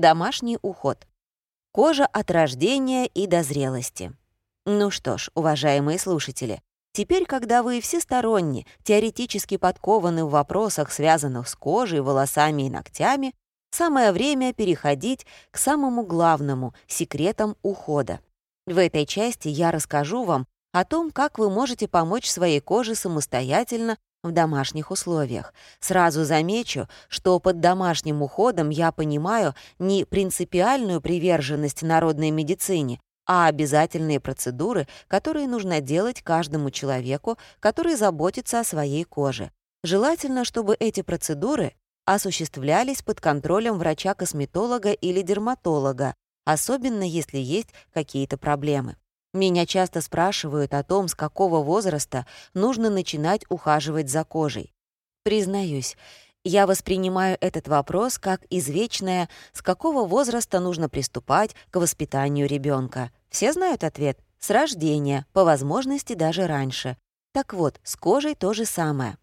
Домашний уход. Кожа от рождения и до зрелости. Ну что ж, уважаемые слушатели, теперь, когда вы всесторонне, теоретически подкованы в вопросах, связанных с кожей, волосами и ногтями, самое время переходить к самому главному — секретам ухода. В этой части я расскажу вам о том, как вы можете помочь своей коже самостоятельно в домашних условиях. Сразу замечу, что под домашним уходом я понимаю не принципиальную приверженность народной медицине, а обязательные процедуры, которые нужно делать каждому человеку, который заботится о своей коже. Желательно, чтобы эти процедуры осуществлялись под контролем врача-косметолога или дерматолога, особенно если есть какие-то проблемы. Меня часто спрашивают о том, с какого возраста нужно начинать ухаживать за кожей. Признаюсь, я воспринимаю этот вопрос как извечное, с какого возраста нужно приступать к воспитанию ребенка. Все знают ответ — с рождения, по возможности даже раньше. Так вот, с кожей то же самое.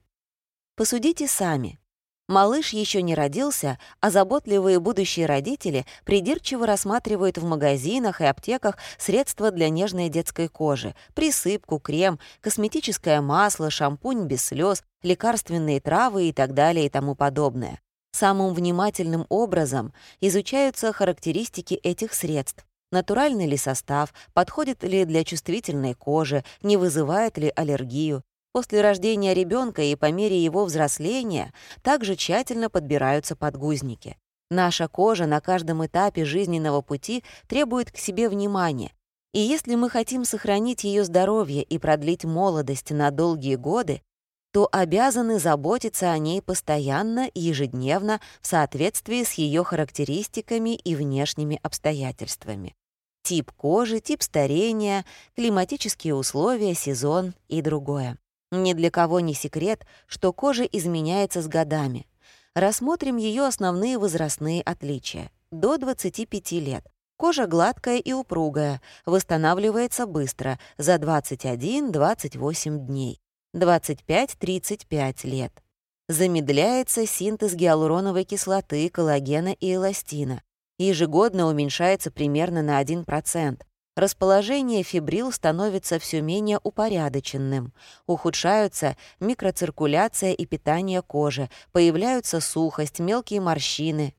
Посудите сами. Малыш еще не родился, а заботливые будущие родители придирчиво рассматривают в магазинах и аптеках средства для нежной детской кожи, присыпку, крем, косметическое масло, шампунь без слез, лекарственные травы и так далее и тому подобное. Самым внимательным образом изучаются характеристики этих средств. Натуральный ли состав, подходит ли для чувствительной кожи, не вызывает ли аллергию, После рождения ребенка и по мере его взросления также тщательно подбираются подгузники. Наша кожа на каждом этапе жизненного пути требует к себе внимания. И если мы хотим сохранить ее здоровье и продлить молодость на долгие годы, то обязаны заботиться о ней постоянно и ежедневно в соответствии с ее характеристиками и внешними обстоятельствами. Тип кожи, тип старения, климатические условия, сезон и другое. Ни для кого не секрет, что кожа изменяется с годами. Рассмотрим ее основные возрастные отличия. До 25 лет. Кожа гладкая и упругая, восстанавливается быстро, за 21-28 дней. 25-35 лет. Замедляется синтез гиалуроновой кислоты, коллагена и эластина. Ежегодно уменьшается примерно на 1% расположение фибрил становится все менее упорядоченным, ухудшаются микроциркуляция и питание кожи, появляются сухость, мелкие морщины,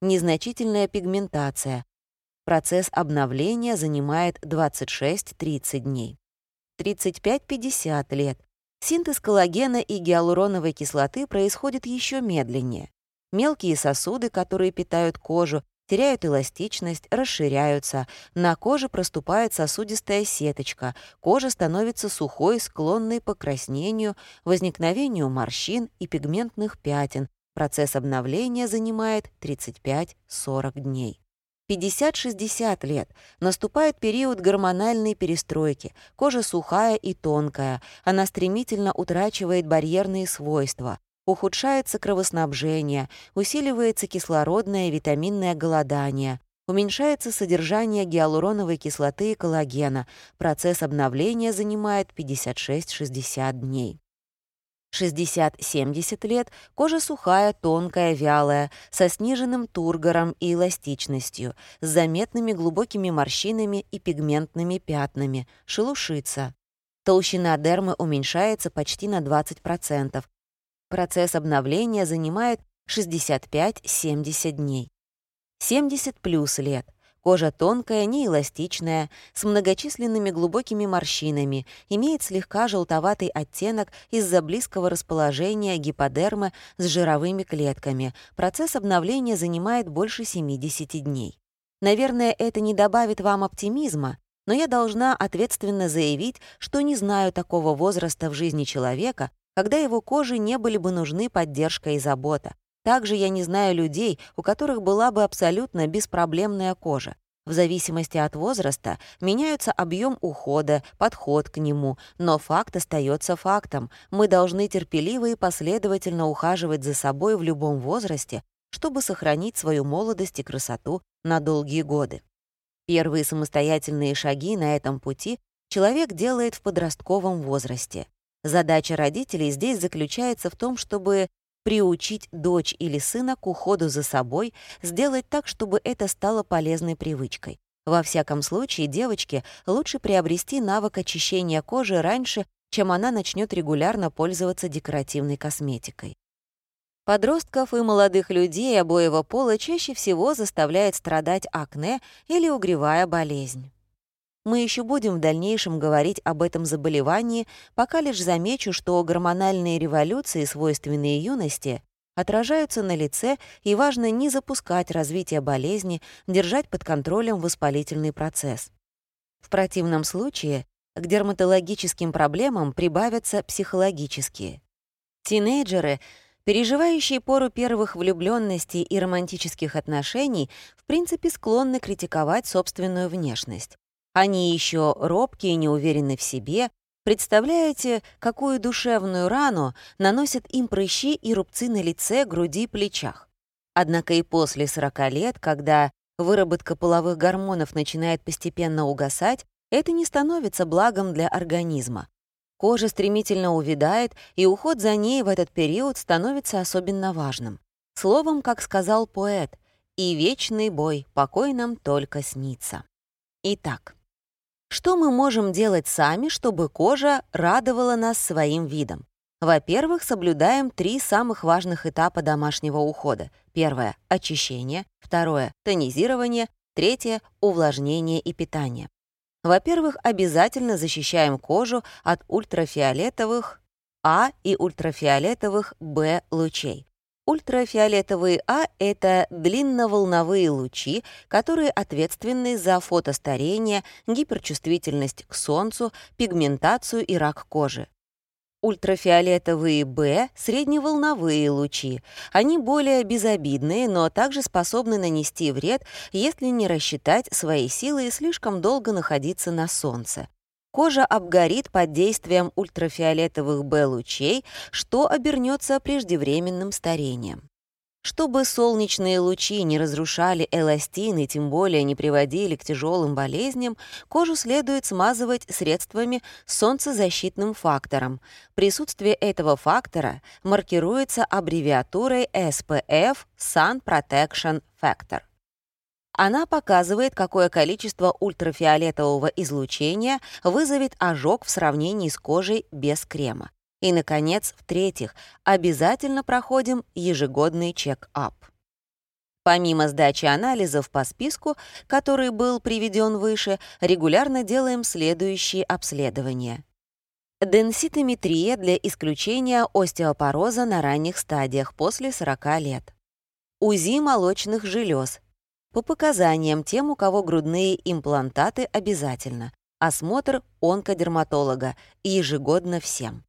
незначительная пигментация. Процесс обновления занимает 26-30 дней. 35-50 лет. Синтез коллагена и гиалуроновой кислоты происходит еще медленнее. Мелкие сосуды, которые питают кожу, теряют эластичность, расширяются, на коже проступает сосудистая сеточка, кожа становится сухой, склонной к покраснению, возникновению морщин и пигментных пятен. Процесс обновления занимает 35-40 дней. 50-60 лет. Наступает период гормональной перестройки. Кожа сухая и тонкая. Она стремительно утрачивает барьерные свойства ухудшается кровоснабжение, усиливается кислородное и витаминное голодание, уменьшается содержание гиалуроновой кислоты и коллагена, процесс обновления занимает 56-60 дней. 60-70 лет кожа сухая, тонкая, вялая, со сниженным тургором и эластичностью, с заметными глубокими морщинами и пигментными пятнами, шелушится. Толщина дермы уменьшается почти на 20%, Процесс обновления занимает 65-70 дней. 70 плюс лет. Кожа тонкая, неэластичная, с многочисленными глубокими морщинами, имеет слегка желтоватый оттенок из-за близкого расположения гиподермы с жировыми клетками. Процесс обновления занимает больше 70 дней. Наверное, это не добавит вам оптимизма, но я должна ответственно заявить, что не знаю такого возраста в жизни человека, когда его коже не были бы нужны поддержка и забота. Также я не знаю людей, у которых была бы абсолютно беспроблемная кожа. В зависимости от возраста меняются объем ухода, подход к нему, но факт остается фактом. Мы должны терпеливо и последовательно ухаживать за собой в любом возрасте, чтобы сохранить свою молодость и красоту на долгие годы. Первые самостоятельные шаги на этом пути человек делает в подростковом возрасте. Задача родителей здесь заключается в том, чтобы приучить дочь или сына к уходу за собой, сделать так, чтобы это стало полезной привычкой. Во всяком случае, девочке лучше приобрести навык очищения кожи раньше, чем она начнет регулярно пользоваться декоративной косметикой. Подростков и молодых людей обоего пола чаще всего заставляет страдать акне или угревая болезнь. Мы еще будем в дальнейшем говорить об этом заболевании, пока лишь замечу, что гормональные революции, свойственные юности, отражаются на лице, и важно не запускать развитие болезни, держать под контролем воспалительный процесс. В противном случае к дерматологическим проблемам прибавятся психологические. Тинейджеры — Переживающие пору первых влюбленностей и романтических отношений в принципе склонны критиковать собственную внешность. Они еще робкие и неуверены в себе. Представляете, какую душевную рану наносят им прыщи и рубцы на лице, груди, плечах. Однако и после 40 лет, когда выработка половых гормонов начинает постепенно угасать, это не становится благом для организма. Кожа стремительно увядает, и уход за ней в этот период становится особенно важным. Словом, как сказал поэт, «И вечный бой, покой нам только снится». Итак, что мы можем делать сами, чтобы кожа радовала нас своим видом? Во-первых, соблюдаем три самых важных этапа домашнего ухода. Первое — очищение. Второе — тонизирование. Третье — увлажнение и питание. Во-первых, обязательно защищаем кожу от ультрафиолетовых А и ультрафиолетовых Б лучей. Ультрафиолетовые А — это длинноволновые лучи, которые ответственны за фотостарение, гиперчувствительность к солнцу, пигментацию и рак кожи. Ультрафиолетовые Б — средневолновые лучи. Они более безобидные, но также способны нанести вред, если не рассчитать свои силы и слишком долго находиться на солнце. Кожа обгорит под действием ультрафиолетовых Б-лучей, что обернется преждевременным старением. Чтобы солнечные лучи не разрушали эластин и тем более не приводили к тяжелым болезням, кожу следует смазывать средствами с солнцезащитным фактором. Присутствие этого фактора маркируется аббревиатурой SPF — Sun Protection Factor. Она показывает, какое количество ультрафиолетового излучения вызовет ожог в сравнении с кожей без крема. И, наконец, в-третьих, обязательно проходим ежегодный чек-ап. Помимо сдачи анализов по списку, который был приведен выше, регулярно делаем следующие обследования. Денситометрия для исключения остеопороза на ранних стадиях после 40 лет. УЗИ молочных желез. По показаниям тем, у кого грудные имплантаты обязательно. Осмотр онкодерматолога ежегодно всем.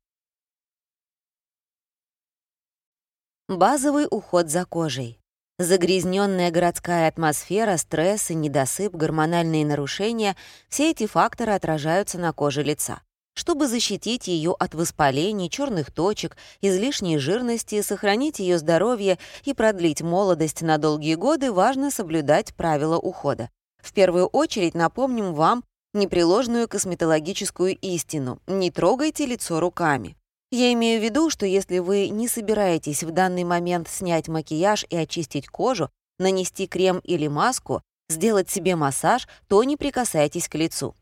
Базовый уход за кожей. Загрязненная городская атмосфера, стресс недосып, гормональные нарушения — все эти факторы отражаются на коже лица. Чтобы защитить ее от воспалений, черных точек, излишней жирности, сохранить ее здоровье и продлить молодость на долгие годы, важно соблюдать правила ухода. В первую очередь напомним вам непреложную косметологическую истину — не трогайте лицо руками. Я имею в виду, что если вы не собираетесь в данный момент снять макияж и очистить кожу, нанести крем или маску, сделать себе массаж, то не прикасайтесь к лицу.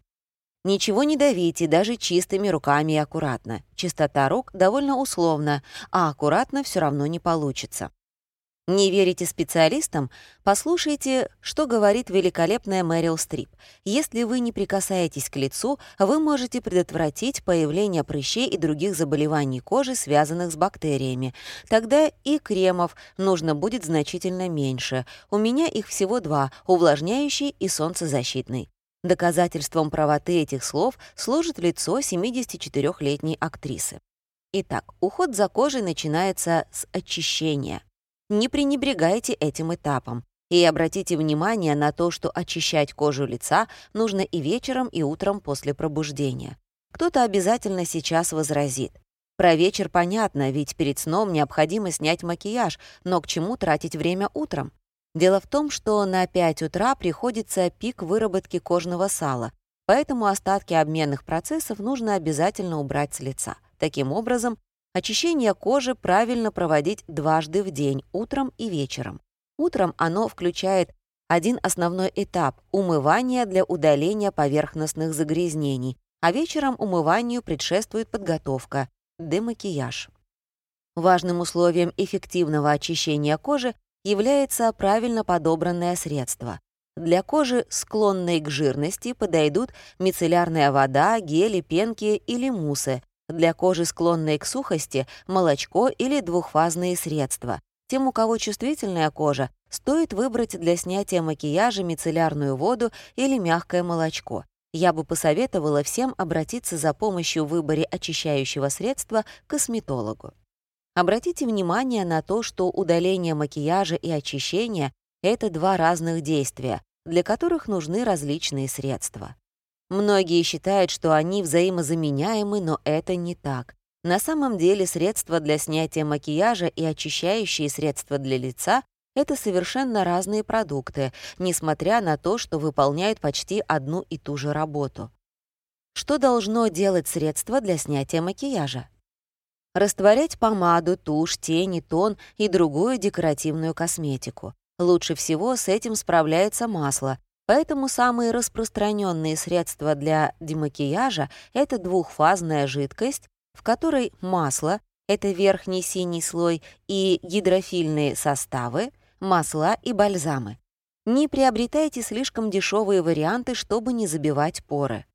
Ничего не давите, даже чистыми руками и аккуратно. Чистота рук довольно условна, а аккуратно все равно не получится. Не верите специалистам? Послушайте, что говорит великолепная Мэрил Стрип. Если вы не прикасаетесь к лицу, вы можете предотвратить появление прыщей и других заболеваний кожи, связанных с бактериями. Тогда и кремов нужно будет значительно меньше. У меня их всего два — увлажняющий и солнцезащитный. Доказательством правоты этих слов служит лицо 74-летней актрисы. Итак, уход за кожей начинается с очищения. Не пренебрегайте этим этапом. И обратите внимание на то, что очищать кожу лица нужно и вечером, и утром после пробуждения. Кто-то обязательно сейчас возразит. Про вечер понятно, ведь перед сном необходимо снять макияж, но к чему тратить время утром? Дело в том, что на 5 утра приходится пик выработки кожного сала, поэтому остатки обменных процессов нужно обязательно убрать с лица. Таким образом, Очищение кожи правильно проводить дважды в день, утром и вечером. Утром оно включает один основной этап — умывание для удаления поверхностных загрязнений, а вечером умыванию предшествует подготовка — демакияж. Важным условием эффективного очищения кожи является правильно подобранное средство. Для кожи, склонной к жирности, подойдут мицеллярная вода, гели, пенки или муссы. Для кожи, склонной к сухости, молочко или двухфазные средства. Тем, у кого чувствительная кожа, стоит выбрать для снятия макияжа мицеллярную воду или мягкое молочко. Я бы посоветовала всем обратиться за помощью в выборе очищающего средства к косметологу. Обратите внимание на то, что удаление макияжа и очищение — это два разных действия, для которых нужны различные средства. Многие считают, что они взаимозаменяемы, но это не так. На самом деле средства для снятия макияжа и очищающие средства для лица — это совершенно разные продукты, несмотря на то, что выполняют почти одну и ту же работу. Что должно делать средство для снятия макияжа? Растворять помаду, тушь, тени, тон и другую декоративную косметику. Лучше всего с этим справляется масло, поэтому самые распространенные средства для демакияжа — это двухфазная жидкость, в которой масло — это верхний синий слой, и гидрофильные составы, масла и бальзамы. Не приобретайте слишком дешевые варианты, чтобы не забивать поры.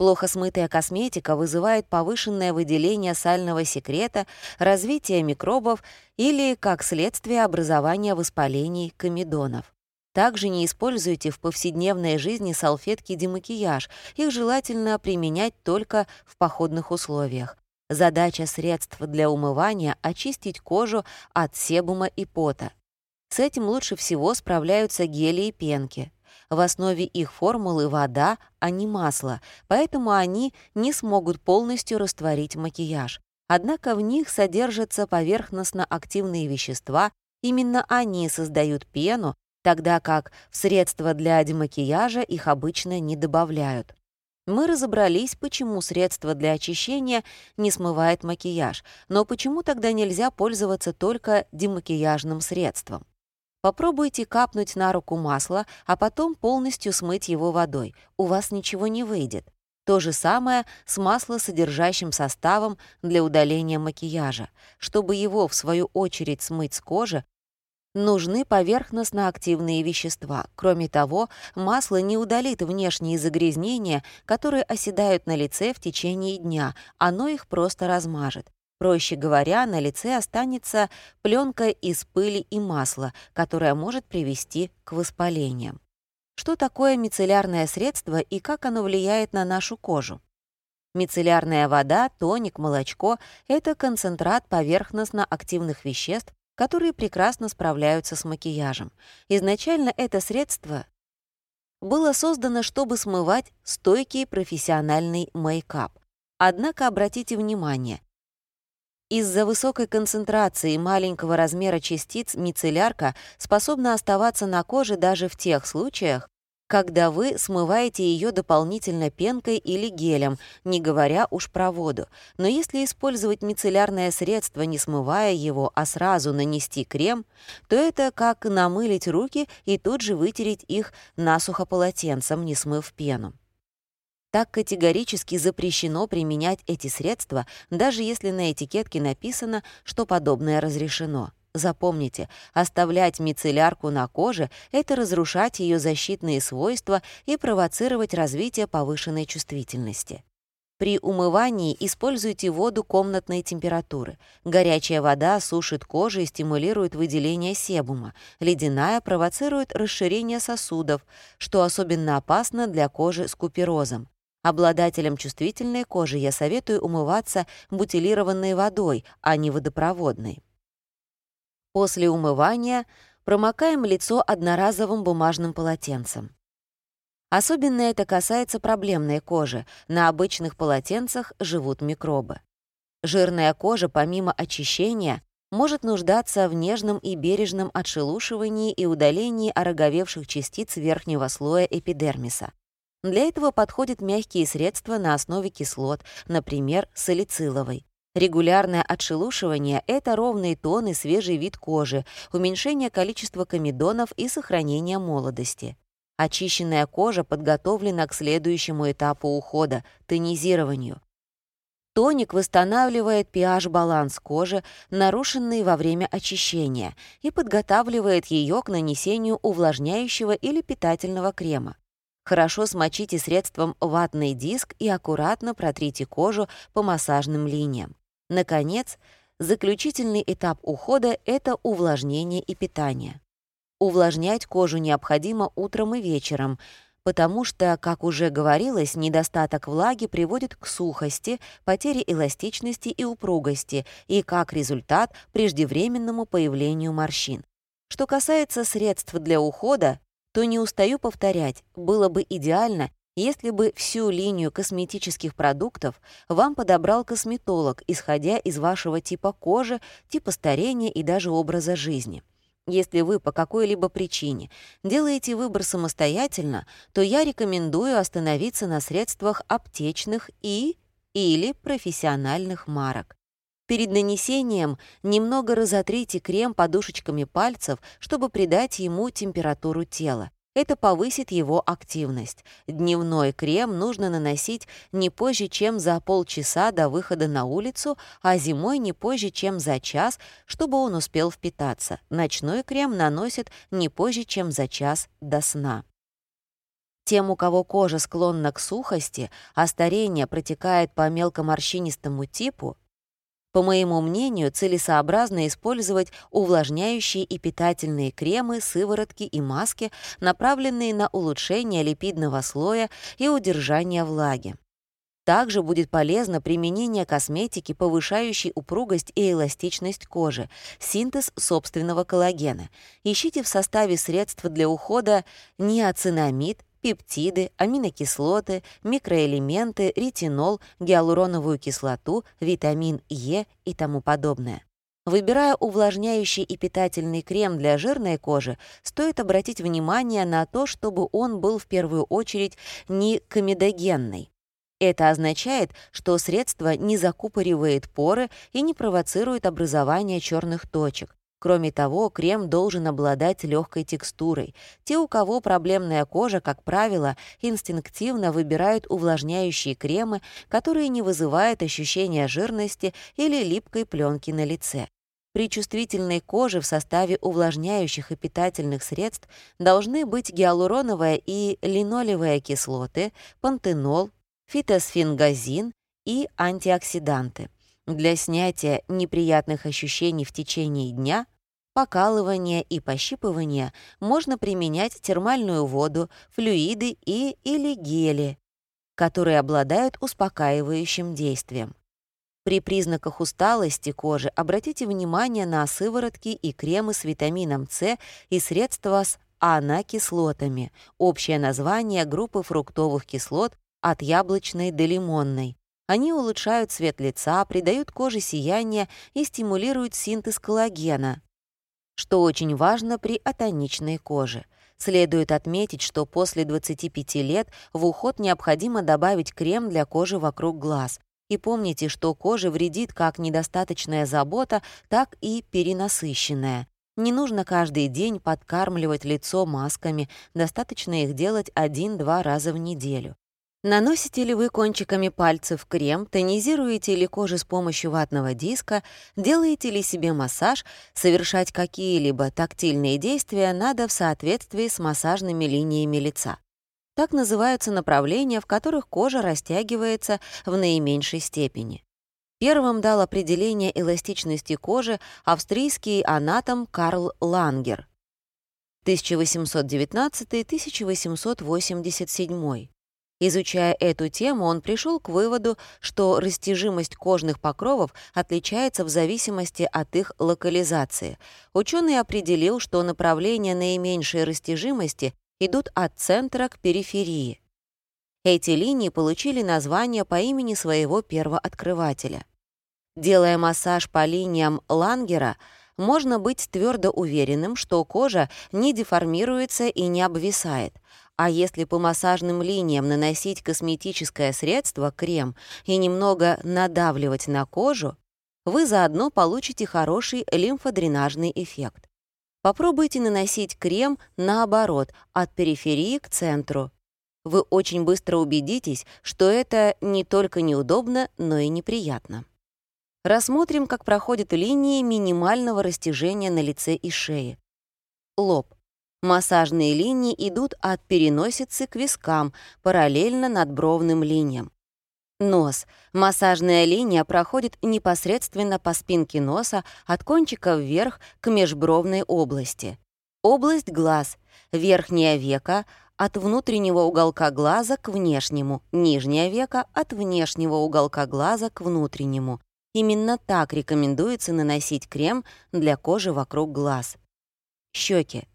Плохо смытая косметика вызывает повышенное выделение сального секрета, развитие микробов или, как следствие, образование воспалений комедонов. Также не используйте в повседневной жизни салфетки демакияж, их желательно применять только в походных условиях. Задача средств для умывания — очистить кожу от себума и пота. С этим лучше всего справляются гели и пенки. В основе их формулы вода, а не масло, поэтому они не смогут полностью растворить макияж. Однако в них содержатся поверхностно-активные вещества, именно они создают пену, тогда как в средства для демакияжа их обычно не добавляют. Мы разобрались, почему средство для очищения не смывает макияж, но почему тогда нельзя пользоваться только демакияжным средством. Попробуйте капнуть на руку масло, а потом полностью смыть его водой. У вас ничего не выйдет. То же самое с маслосодержащим составом для удаления макияжа. Чтобы его, в свою очередь, смыть с кожи, нужны поверхностно-активные вещества. Кроме того, масло не удалит внешние загрязнения, которые оседают на лице в течение дня, оно их просто размажет. Проще говоря, на лице останется пленка из пыли и масла, которая может привести к воспалениям. Что такое мицеллярное средство и как оно влияет на нашу кожу? Мицеллярная вода, тоник, молочко — это концентрат поверхностно-активных веществ, которые прекрасно справляются с макияжем. Изначально это средство было создано, чтобы смывать стойкий профессиональный мейкап. Однако обратите внимание, из-за высокой концентрации маленького размера частиц мицеллярка способна оставаться на коже даже в тех случаях, когда вы смываете ее дополнительно пенкой или гелем, не говоря уж про воду. Но если использовать мицеллярное средство, не смывая его, а сразу нанести крем, то это как намылить руки и тут же вытереть их насухо полотенцем, не смыв пену. Так категорически запрещено применять эти средства, даже если на этикетке написано, что подобное разрешено. Запомните, оставлять мицеллярку на коже — это разрушать ее защитные свойства и провоцировать развитие повышенной чувствительности. При умывании используйте воду комнатной температуры. Горячая вода сушит кожу и стимулирует выделение себума. Ледяная провоцирует расширение сосудов, что особенно опасно для кожи с куперозом. Обладателям чувствительной кожи я советую умываться бутилированной водой, а не водопроводной. После умывания промокаем лицо одноразовым бумажным полотенцем. Особенно это касается проблемной кожи. На обычных полотенцах живут микробы. Жирная кожа, помимо очищения, может нуждаться в нежном и бережном отшелушивании и удалении ороговевших частиц верхнего слоя эпидермиса. Для этого подходят мягкие средства на основе кислот, например, салициловой. Регулярное отшелушивание — это ровный тон и свежий вид кожи, уменьшение количества комедонов и сохранение молодости. Очищенная кожа подготовлена к следующему этапу ухода — тонизированию. Тоник восстанавливает pH-баланс кожи, нарушенный во время очищения, и подготавливает ее к нанесению увлажняющего или питательного крема. Хорошо смочите средством ватный диск и аккуратно протрите кожу по массажным линиям. Наконец, заключительный этап ухода — это увлажнение и питание. Увлажнять кожу необходимо утром и вечером, потому что, как уже говорилось, недостаток влаги приводит к сухости, потере эластичности и упругости и, как результат, преждевременному появлению морщин. Что касается средств для ухода, то не устаю повторять, было бы идеально, если бы всю линию косметических продуктов вам подобрал косметолог, исходя из вашего типа кожи, типа старения и даже образа жизни. Если вы по какой-либо причине делаете выбор самостоятельно, то я рекомендую остановиться на средствах аптечных и или профессиональных марок. Перед нанесением немного разотрите крем подушечками пальцев, чтобы придать ему температуру тела. Это повысит его активность. Дневной крем нужно наносить не позже, чем за полчаса до выхода на улицу, а зимой не позже, чем за час, чтобы он успел впитаться. Ночной крем наносит не позже, чем за час до сна. Тем, у кого кожа склонна к сухости, а старение протекает по мелкоморщинистому типу, по моему мнению, целесообразно использовать увлажняющие и питательные кремы, сыворотки и маски, направленные на улучшение липидного слоя и удержание влаги. Также будет полезно применение косметики, повышающей упругость и эластичность кожи, синтез собственного коллагена. Ищите в составе средств для ухода неоцинамид, пептиды, аминокислоты, микроэлементы, ретинол, гиалуроновую кислоту, витамин Е и тому подобное. Выбирая увлажняющий и питательный крем для жирной кожи, стоит обратить внимание на то, чтобы он был в первую очередь не комедогенный. Это означает, что средство не закупоривает поры и не провоцирует образование черных точек, Кроме того, крем должен обладать легкой текстурой. Те, у кого проблемная кожа, как правило, инстинктивно выбирают увлажняющие кремы, которые не вызывают ощущения жирности или липкой пленки на лице. При чувствительной коже в составе увлажняющих и питательных средств должны быть гиалуроновая и линолевая кислоты, пантенол, фитосфингазин и антиоксиданты. Для снятия неприятных ощущений в течение дня, покалывания и пощипывания можно применять термальную воду, флюиды и или гели, которые обладают успокаивающим действием. При признаках усталости кожи обратите внимание на сыворотки и кремы с витамином С и средства с анакислотами, общее название группы фруктовых кислот от яблочной до лимонной, они улучшают цвет лица, придают коже сияние и стимулируют синтез коллагена, что очень важно при атоничной коже. Следует отметить, что после 25 лет в уход необходимо добавить крем для кожи вокруг глаз. И помните, что коже вредит как недостаточная забота, так и перенасыщенная. Не нужно каждый день подкармливать лицо масками, достаточно их делать один-два раза в неделю. Наносите ли вы кончиками пальцев крем, тонизируете ли кожу с помощью ватного диска, делаете ли себе массаж, совершать какие-либо тактильные действия надо в соответствии с массажными линиями лица. Так называются направления, в которых кожа растягивается в наименьшей степени. Первым дал определение эластичности кожи австрийский анатом Карл Лангер 1819-1887. Изучая эту тему, он пришел к выводу, что растяжимость кожных покровов отличается в зависимости от их локализации. Ученый определил, что направления наименьшей растяжимости идут от центра к периферии. Эти линии получили название по имени своего первооткрывателя. Делая массаж по линиям Лангера, можно быть твердо уверенным, что кожа не деформируется и не обвисает, а если по массажным линиям наносить косметическое средство, крем, и немного надавливать на кожу, вы заодно получите хороший лимфодренажный эффект. Попробуйте наносить крем наоборот, от периферии к центру. Вы очень быстро убедитесь, что это не только неудобно, но и неприятно. Рассмотрим, как проходят линии минимального растяжения на лице и шее. Лоб. Массажные линии идут от переносицы к вискам, параллельно надбровным линиям. Нос. Массажная линия проходит непосредственно по спинке носа от кончика вверх к межбровной области. Область глаз. Верхнее веко от внутреннего уголка глаза к внешнему, нижнее веко от внешнего уголка глаза к внутреннему. Именно так рекомендуется наносить крем для кожи вокруг глаз. Щеки.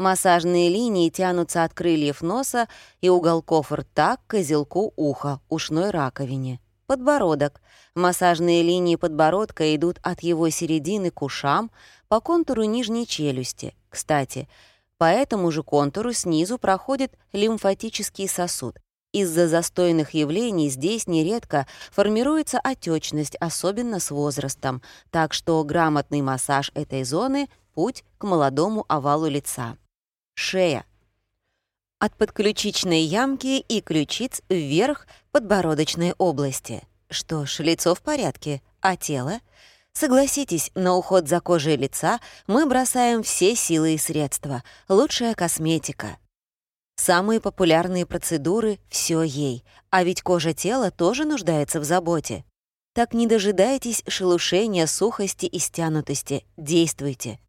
Массажные линии тянутся от крыльев носа и уголков рта к козелку уха, ушной раковине. Подбородок. Массажные линии подбородка идут от его середины к ушам по контуру нижней челюсти. Кстати, по этому же контуру снизу проходит лимфатический сосуд. Из-за застойных явлений здесь нередко формируется отечность, особенно с возрастом, так что грамотный массаж этой зоны — путь к молодому овалу лица шея. От подключичной ямки и ключиц вверх подбородочной области. Что ж, лицо в порядке, а тело? Согласитесь, на уход за кожей лица мы бросаем все силы и средства. Лучшая косметика. Самые популярные процедуры — все ей. А ведь кожа тела тоже нуждается в заботе. Так не дожидайтесь шелушения, сухости и стянутости. Действуйте.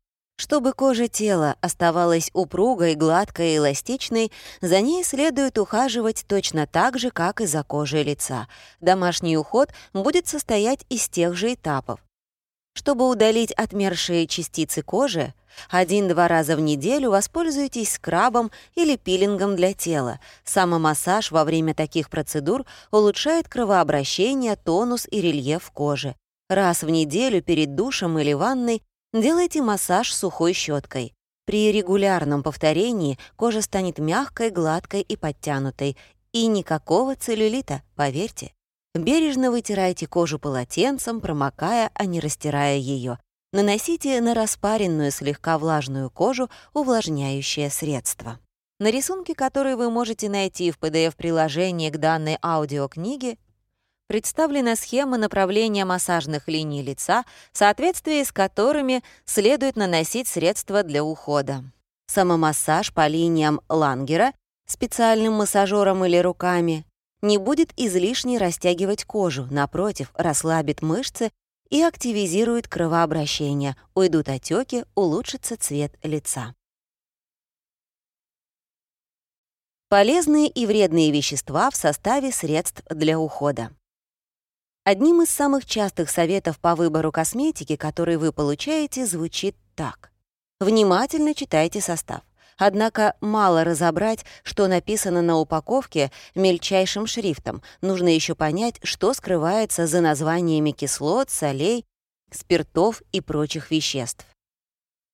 Чтобы кожа тела оставалась упругой, гладкой и эластичной, за ней следует ухаживать точно так же, как и за кожей лица. Домашний уход будет состоять из тех же этапов. Чтобы удалить отмершие частицы кожи, один-два раза в неделю воспользуйтесь скрабом или пилингом для тела. Самомассаж во время таких процедур улучшает кровообращение, тонус и рельеф кожи. Раз в неделю перед душем или ванной Делайте массаж сухой щеткой. При регулярном повторении кожа станет мягкой, гладкой и подтянутой. И никакого целлюлита, поверьте. Бережно вытирайте кожу полотенцем, промокая, а не растирая ее. Наносите на распаренную, слегка влажную кожу увлажняющее средство. На рисунке, который вы можете найти в PDF-приложении к данной аудиокниге, представлена схема направления массажных линий лица, в соответствии с которыми следует наносить средства для ухода. Самомассаж по линиям Лангера специальным массажером или руками не будет излишне растягивать кожу, напротив, расслабит мышцы и активизирует кровообращение, уйдут отеки, улучшится цвет лица. Полезные и вредные вещества в составе средств для ухода. Одним из самых частых советов по выбору косметики, который вы получаете, звучит так. Внимательно читайте состав. Однако мало разобрать, что написано на упаковке мельчайшим шрифтом. Нужно еще понять, что скрывается за названиями кислот, солей, спиртов и прочих веществ.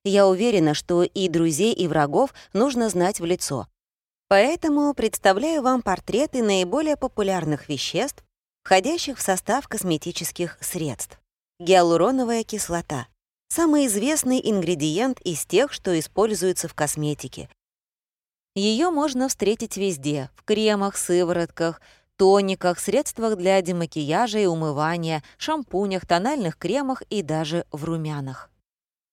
Я уверена, что и друзей, и врагов нужно знать в лицо. Поэтому представляю вам портреты наиболее популярных веществ, входящих в состав косметических средств. Гиалуроновая кислота — самый известный ингредиент из тех, что используются в косметике. Ее можно встретить везде — в кремах, сыворотках, тониках, средствах для демакияжа и умывания, шампунях, тональных кремах и даже в румянах.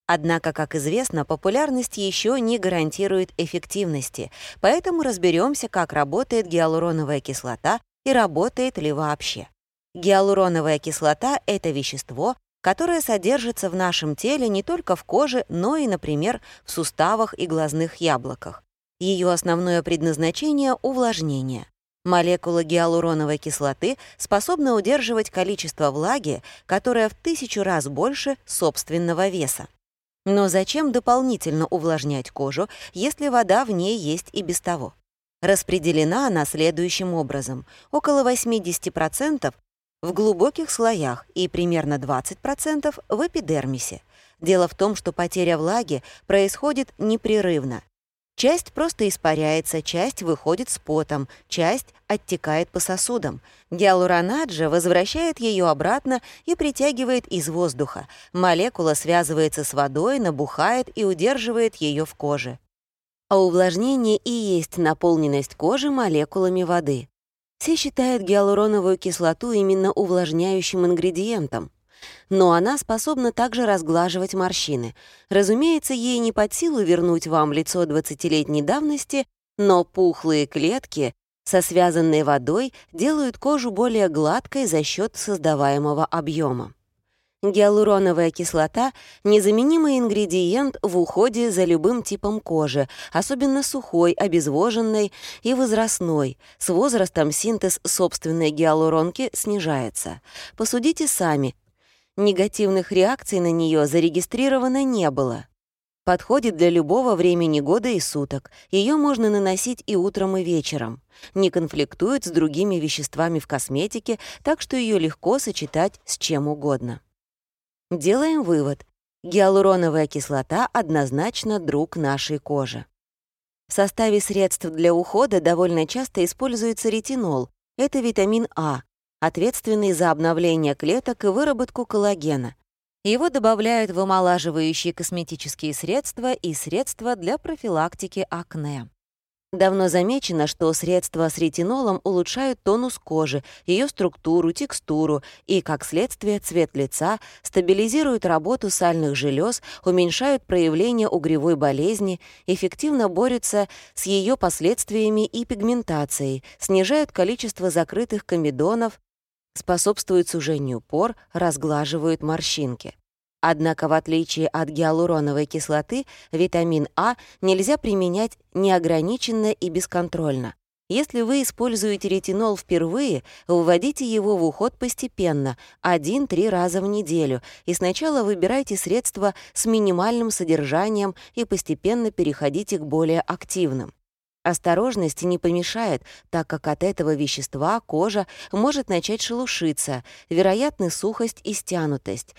Однако, как известно, популярность еще не гарантирует эффективности, поэтому разберемся, как работает гиалуроновая кислота и работает ли вообще. Гиалуроновая кислота — это вещество, которое содержится в нашем теле не только в коже, но и, например, в суставах и глазных яблоках. Ее основное предназначение — увлажнение. Молекула гиалуроновой кислоты способна удерживать количество влаги, которое в тысячу раз больше собственного веса. Но зачем дополнительно увлажнять кожу, если вода в ней есть и без того? Распределена она следующим образом. Около 80% в глубоких слоях и примерно 20% в эпидермисе. Дело в том, что потеря влаги происходит непрерывно. Часть просто испаряется, часть выходит с потом, часть оттекает по сосудам. Гиалуронат же возвращает ее обратно и притягивает из воздуха. Молекула связывается с водой, набухает и удерживает ее в коже. А увлажнение и есть наполненность кожи молекулами воды. Все считают гиалуроновую кислоту именно увлажняющим ингредиентом но она способна также разглаживать морщины. Разумеется, ей не под силу вернуть вам лицо 20-летней давности, но пухлые клетки со связанной водой делают кожу более гладкой за счет создаваемого объема. Гиалуроновая кислота — незаменимый ингредиент в уходе за любым типом кожи, особенно сухой, обезвоженной и возрастной. С возрастом синтез собственной гиалуронки снижается. Посудите сами, Негативных реакций на нее зарегистрировано не было. Подходит для любого времени года и суток. Ее можно наносить и утром, и вечером. Не конфликтует с другими веществами в косметике, так что ее легко сочетать с чем угодно. Делаем вывод. Гиалуроновая кислота однозначно друг нашей кожи. В составе средств для ухода довольно часто используется ретинол. Это витамин А, ответственный за обновление клеток и выработку коллагена. Его добавляют в омолаживающие косметические средства и средства для профилактики акне. Давно замечено, что средства с ретинолом улучшают тонус кожи, ее структуру, текстуру и, как следствие, цвет лица, стабилизируют работу сальных желез, уменьшают проявление угревой болезни, эффективно борются с ее последствиями и пигментацией, снижают количество закрытых комедонов, способствуют сужению пор, разглаживают морщинки. Однако, в отличие от гиалуроновой кислоты, витамин А нельзя применять неограниченно и бесконтрольно. Если вы используете ретинол впервые, вводите его в уход постепенно, 1-3 раза в неделю, и сначала выбирайте средства с минимальным содержанием и постепенно переходите к более активным. Осторожность не помешает, так как от этого вещества кожа может начать шелушиться, вероятны сухость и стянутость.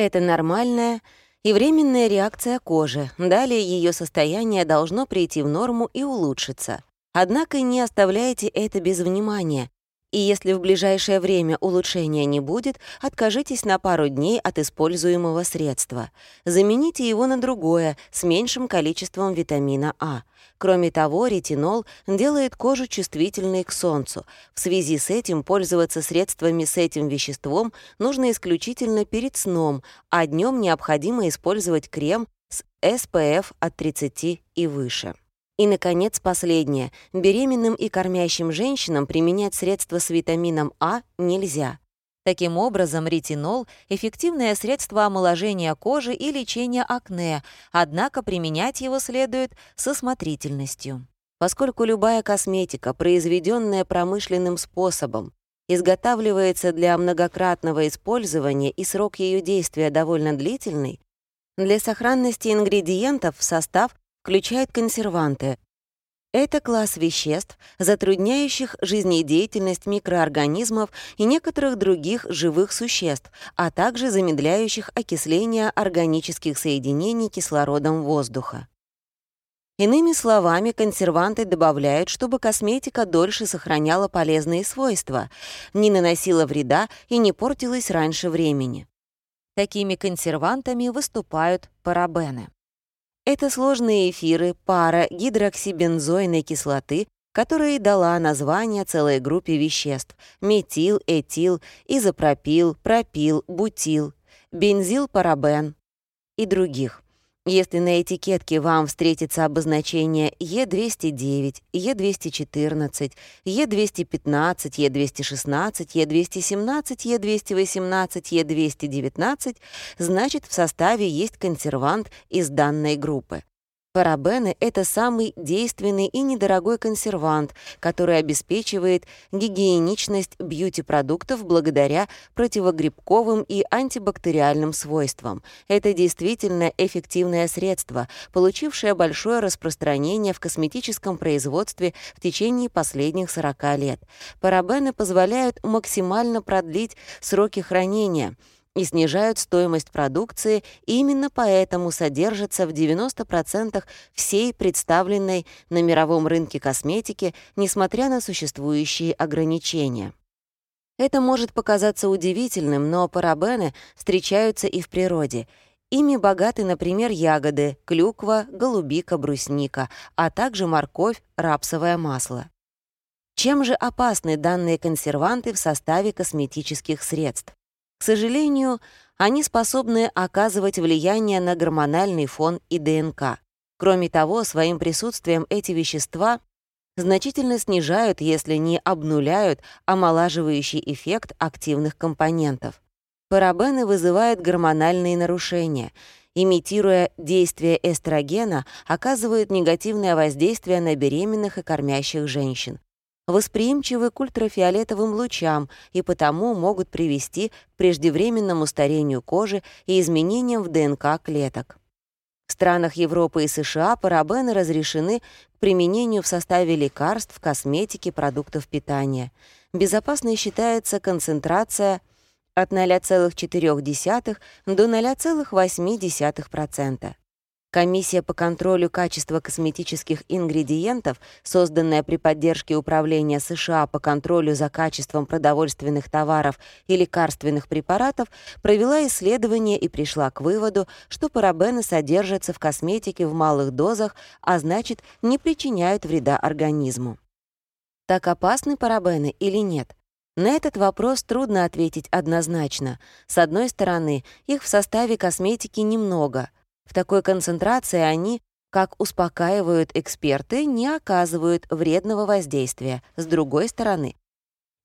Это нормальная и временная реакция кожи. Далее ее состояние должно прийти в норму и улучшиться. Однако не оставляйте это без внимания. И если в ближайшее время улучшения не будет, откажитесь на пару дней от используемого средства. Замените его на другое, с меньшим количеством витамина А. Кроме того, ретинол делает кожу чувствительной к солнцу. В связи с этим пользоваться средствами с этим веществом нужно исключительно перед сном, а днем необходимо использовать крем с SPF от 30 и выше. И, наконец, последнее. Беременным и кормящим женщинам применять средства с витамином А нельзя. Таким образом, ретинол — эффективное средство омоложения кожи и лечения акне, однако применять его следует с осмотрительностью. Поскольку любая косметика, произведенная промышленным способом, изготавливается для многократного использования и срок ее действия довольно длительный, для сохранности ингредиентов в состав включает консерванты. Это класс веществ, затрудняющих жизнедеятельность микроорганизмов и некоторых других живых существ, а также замедляющих окисление органических соединений кислородом воздуха. Иными словами, консерванты добавляют, чтобы косметика дольше сохраняла полезные свойства, не наносила вреда и не портилась раньше времени. Такими консервантами выступают парабены. Это сложные эфиры пара гидроксибензойной кислоты, которая и дала название целой группе веществ — метил, этил, изопропил, пропил, бутил, бензилпарабен и других — если на этикетке вам встретится обозначение Е209, Е214, Е215, Е216, Е217, Е218, Е219, значит в составе есть консервант из данной группы. Парабены — это самый действенный и недорогой консервант, который обеспечивает гигиеничность бьюти-продуктов благодаря противогрибковым и антибактериальным свойствам. Это действительно эффективное средство, получившее большое распространение в косметическом производстве в течение последних 40 лет. Парабены позволяют максимально продлить сроки хранения — и снижают стоимость продукции, именно поэтому содержатся в 90% всей представленной на мировом рынке косметики, несмотря на существующие ограничения. Это может показаться удивительным, но парабены встречаются и в природе. Ими богаты, например, ягоды, клюква, голубика, брусника, а также морковь, рапсовое масло. Чем же опасны данные консерванты в составе косметических средств? К сожалению, они способны оказывать влияние на гормональный фон и ДНК. Кроме того, своим присутствием эти вещества значительно снижают, если не обнуляют, омолаживающий эффект активных компонентов. Парабены вызывают гормональные нарушения. Имитируя действие эстрогена, оказывают негативное воздействие на беременных и кормящих женщин восприимчивы к ультрафиолетовым лучам и потому могут привести к преждевременному старению кожи и изменениям в ДНК клеток. В странах Европы и США парабены разрешены к применению в составе лекарств, косметики, продуктов питания. Безопасной считается концентрация от 0,4 до 0,8%. Комиссия по контролю качества косметических ингредиентов, созданная при поддержке Управления США по контролю за качеством продовольственных товаров и лекарственных препаратов, провела исследование и пришла к выводу, что парабены содержатся в косметике в малых дозах, а значит, не причиняют вреда организму. Так опасны парабены или нет? На этот вопрос трудно ответить однозначно. С одной стороны, их в составе косметики немного — в такой концентрации они, как успокаивают эксперты, не оказывают вредного воздействия. С другой стороны,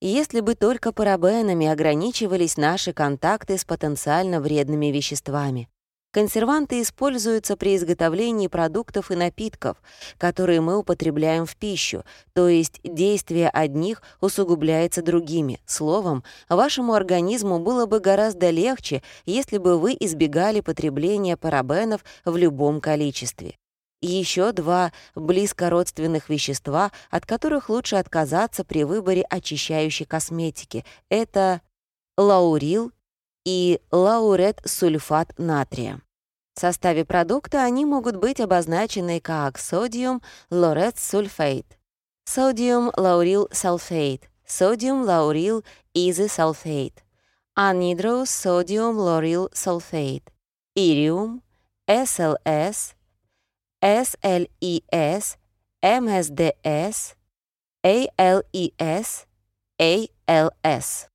если бы только парабенами ограничивались наши контакты с потенциально вредными веществами. Консерванты используются при изготовлении продуктов и напитков, которые мы употребляем в пищу, то есть действие одних усугубляется другими. Словом, вашему организму было бы гораздо легче, если бы вы избегали потребления парабенов в любом количестве. Еще два близкородственных вещества, от которых лучше отказаться при выборе очищающей косметики. Это лаурил и лаурет-сульфат натрия. В составе продукта они могут быть обозначены как sodium lauret sulfate, sodium lauryl sulfate, sodium lauryl isosulfate, anhydrous sodium lauryl sulfate, irium, SLS, SLES, MSDS, ALES, ALS.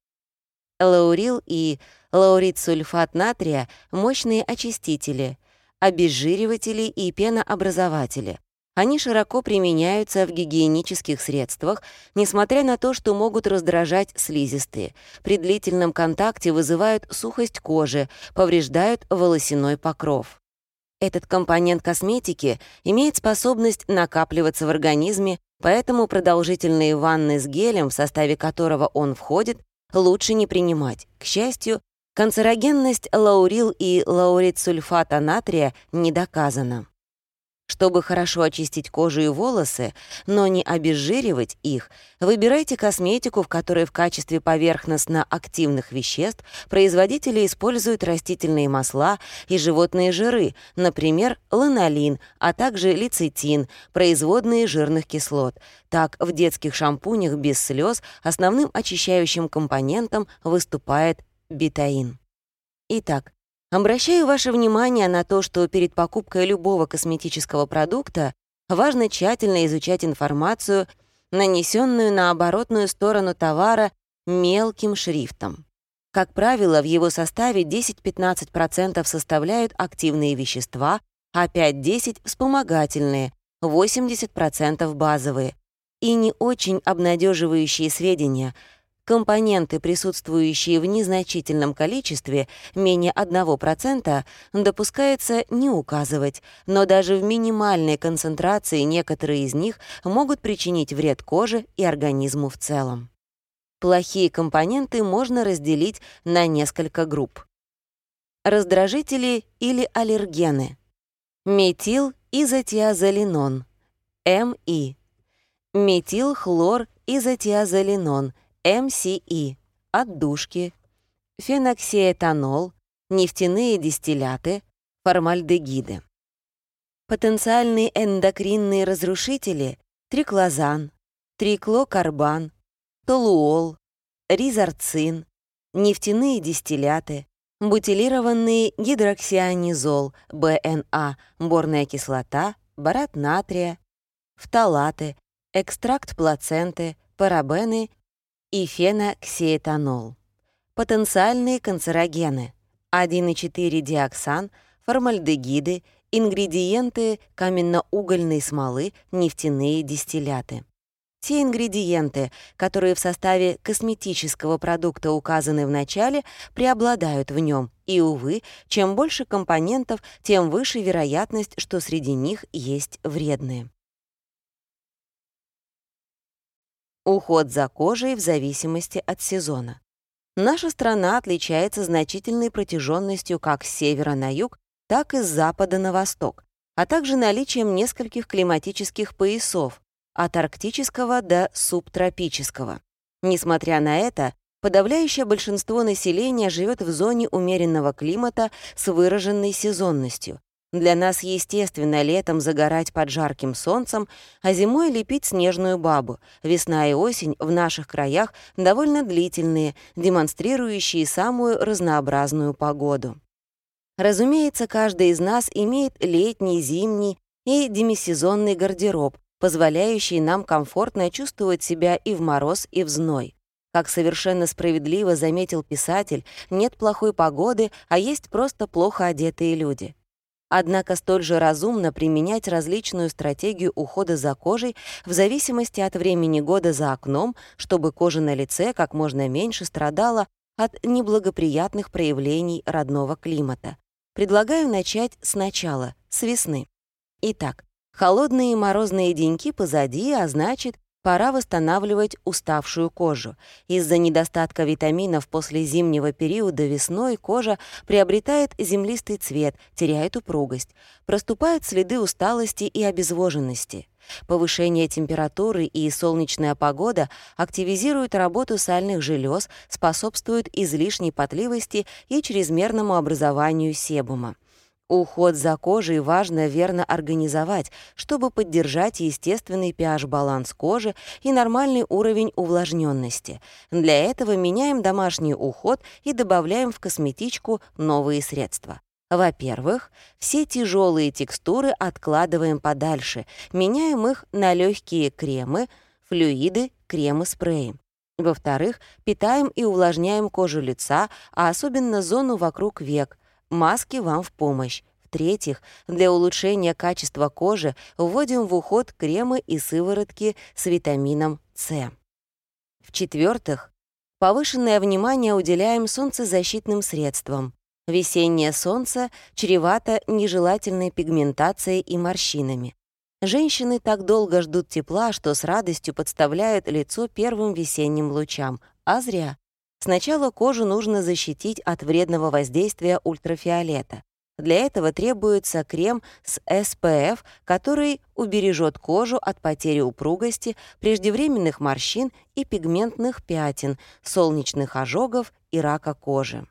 Лаурил и Лаурит-сульфат натрия — мощные очистители, обезжириватели и пенообразователи. Они широко применяются в гигиенических средствах, несмотря на то, что могут раздражать слизистые. При длительном контакте вызывают сухость кожи, повреждают волосяной покров. Этот компонент косметики имеет способность накапливаться в организме, поэтому продолжительные ванны с гелем, в составе которого он входит, лучше не принимать. К счастью, Канцерогенность лаурил и лаурицульфата натрия не доказана. Чтобы хорошо очистить кожу и волосы, но не обезжиривать их, выбирайте косметику, в которой в качестве поверхностно-активных веществ производители используют растительные масла и животные жиры, например, ланолин, а также лецитин, производные жирных кислот. Так, в детских шампунях без слез основным очищающим компонентом выступает бетаин. Итак, обращаю ваше внимание на то, что перед покупкой любого косметического продукта важно тщательно изучать информацию, нанесенную на оборотную сторону товара мелким шрифтом. Как правило, в его составе 10-15% составляют активные вещества, а 5-10 — вспомогательные, 80% базовые. И не очень обнадеживающие сведения — компоненты, присутствующие в незначительном количестве, менее 1%, допускается не указывать, но даже в минимальной концентрации некоторые из них могут причинить вред коже и организму в целом. Плохие компоненты можно разделить на несколько групп. Раздражители или аллергены. Метилизотиазолинон, МИ. Метилхлоризотиазолинон, МСИ, отдушки, феноксиэтанол, нефтяные дистилляты, формальдегиды. Потенциальные эндокринные разрушители — триклозан, триклокарбан, толуол, ризарцин, нефтяные дистилляты, бутилированный гидроксианизол, БНА, борная кислота, барат натрия, фталаты, экстракт плаценты, парабены и феноксиэтанол. Потенциальные канцерогены 1,4-диоксан, формальдегиды, ингредиенты каменноугольной смолы, нефтяные дистилляты. Те ингредиенты, которые в составе косметического продукта указаны в начале, преобладают в нем, и, увы, чем больше компонентов, тем выше вероятность, что среди них есть вредные. Уход за кожей в зависимости от сезона. Наша страна отличается значительной протяженностью как с севера на юг, так и с запада на восток, а также наличием нескольких климатических поясов, от арктического до субтропического. Несмотря на это, подавляющее большинство населения живет в зоне умеренного климата с выраженной сезонностью. Для нас естественно летом загорать под жарким солнцем, а зимой лепить снежную бабу. Весна и осень в наших краях довольно длительные, демонстрирующие самую разнообразную погоду. Разумеется, каждый из нас имеет летний, зимний и демисезонный гардероб, позволяющий нам комфортно чувствовать себя и в мороз, и в зной. Как совершенно справедливо заметил писатель, нет плохой погоды, а есть просто плохо одетые люди. Однако столь же разумно применять различную стратегию ухода за кожей в зависимости от времени года за окном, чтобы кожа на лице как можно меньше страдала от неблагоприятных проявлений родного климата. Предлагаю начать сначала, с весны. Итак, Холодные и морозные деньки позади, а значит, пора восстанавливать уставшую кожу. Из-за недостатка витаминов после зимнего периода весной кожа приобретает землистый цвет, теряет упругость, проступают следы усталости и обезвоженности. Повышение температуры и солнечная погода активизируют работу сальных желез, способствуют излишней потливости и чрезмерному образованию себума. Уход за кожей важно верно организовать, чтобы поддержать естественный pH-баланс кожи и нормальный уровень увлажненности. Для этого меняем домашний уход и добавляем в косметичку новые средства. Во-первых, все тяжелые текстуры откладываем подальше, меняем их на легкие кремы, флюиды, кремы-спреи. Во-вторых, питаем и увлажняем кожу лица, а особенно зону вокруг век, Маски вам в помощь. В-третьих, для улучшения качества кожи вводим в уход кремы и сыворотки с витамином С. В-четвертых, повышенное внимание уделяем солнцезащитным средствам. Весеннее солнце чревато нежелательной пигментацией и морщинами. Женщины так долго ждут тепла, что с радостью подставляют лицо первым весенним лучам, а зря. Сначала кожу нужно защитить от вредного воздействия ультрафиолета. Для этого требуется крем с SPF, который убережет кожу от потери упругости, преждевременных морщин и пигментных пятен, солнечных ожогов и рака кожи.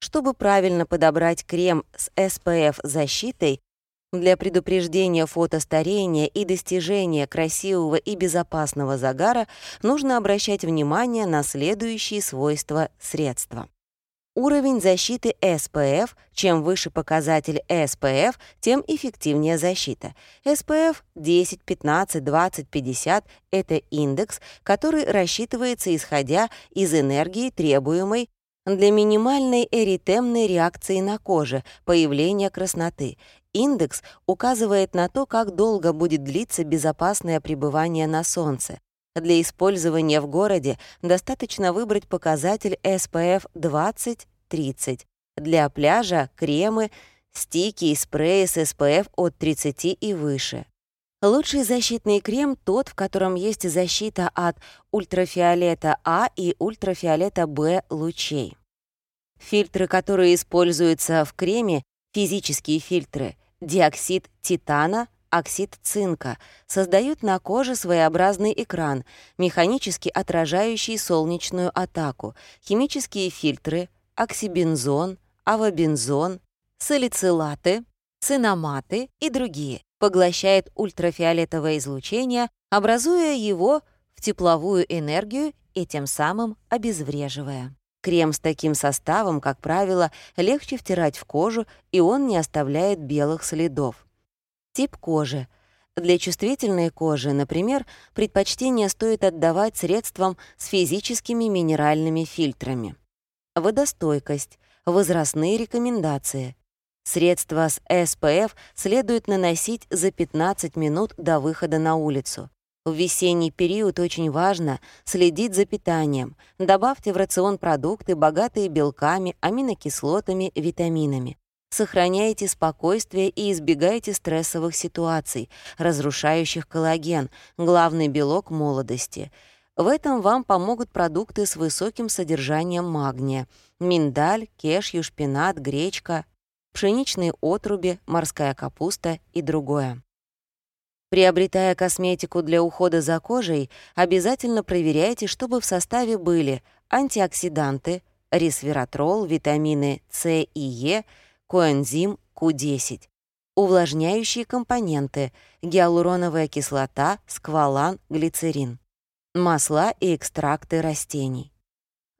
Чтобы правильно подобрать крем с SPF-защитой, для предупреждения фотостарения и достижения красивого и безопасного загара нужно обращать внимание на следующие свойства средства. Уровень защиты SPF. Чем выше показатель SPF, тем эффективнее защита. SPF 10, 15, 20, 50 — это индекс, который рассчитывается исходя из энергии, требуемой для минимальной эритемной реакции на коже, появления красноты. Индекс указывает на то, как долго будет длиться безопасное пребывание на солнце. Для использования в городе достаточно выбрать показатель SPF 20-30. Для пляжа — кремы, стики и спреи с SPF от 30 и выше. Лучший защитный крем — тот, в котором есть защита от ультрафиолета А и ультрафиолета Б лучей. Фильтры, которые используются в креме, физические фильтры, диоксид титана, оксид цинка, создают на коже своеобразный экран, механически отражающий солнечную атаку, химические фильтры, оксибензон, авобензон, салицилаты, цинаматы и другие, поглощает ультрафиолетовое излучение, образуя его в тепловую энергию и тем самым обезвреживая. Крем с таким составом, как правило, легче втирать в кожу, и он не оставляет белых следов. Тип кожи. Для чувствительной кожи, например, предпочтение стоит отдавать средствам с физическими минеральными фильтрами. Водостойкость. Возрастные рекомендации. Средства с SPF следует наносить за 15 минут до выхода на улицу. В весенний период очень важно следить за питанием. Добавьте в рацион продукты, богатые белками, аминокислотами, витаминами. Сохраняйте спокойствие и избегайте стрессовых ситуаций, разрушающих коллаген, главный белок молодости. В этом вам помогут продукты с высоким содержанием магния. Миндаль, кешью, шпинат, гречка, пшеничные отруби, морская капуста и другое. Приобретая косметику для ухода за кожей, обязательно проверяйте, чтобы в составе были антиоксиданты, ресвератрол, витамины С и Е, коэнзим Q10, увлажняющие компоненты, гиалуроновая кислота, сквалан, глицерин, масла и экстракты растений.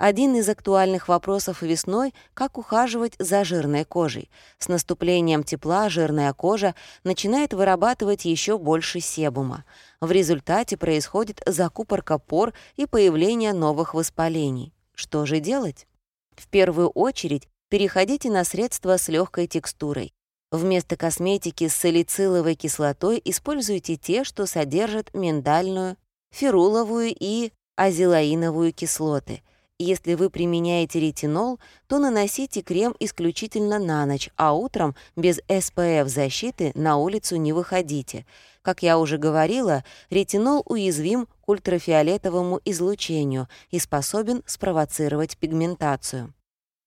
Один из актуальных вопросов весной — как ухаживать за жирной кожей. С наступлением тепла жирная кожа начинает вырабатывать еще больше себума. В результате происходит закупорка пор и появление новых воспалений. Что же делать? В первую очередь переходите на средства с легкой текстурой. Вместо косметики с салициловой кислотой используйте те, что содержат миндальную, феруловую и азелаиновую кислоты — если вы применяете ретинол, то наносите крем исключительно на ночь, а утром без SPF-защиты на улицу не выходите. Как я уже говорила, ретинол уязвим к ультрафиолетовому излучению и способен спровоцировать пигментацию.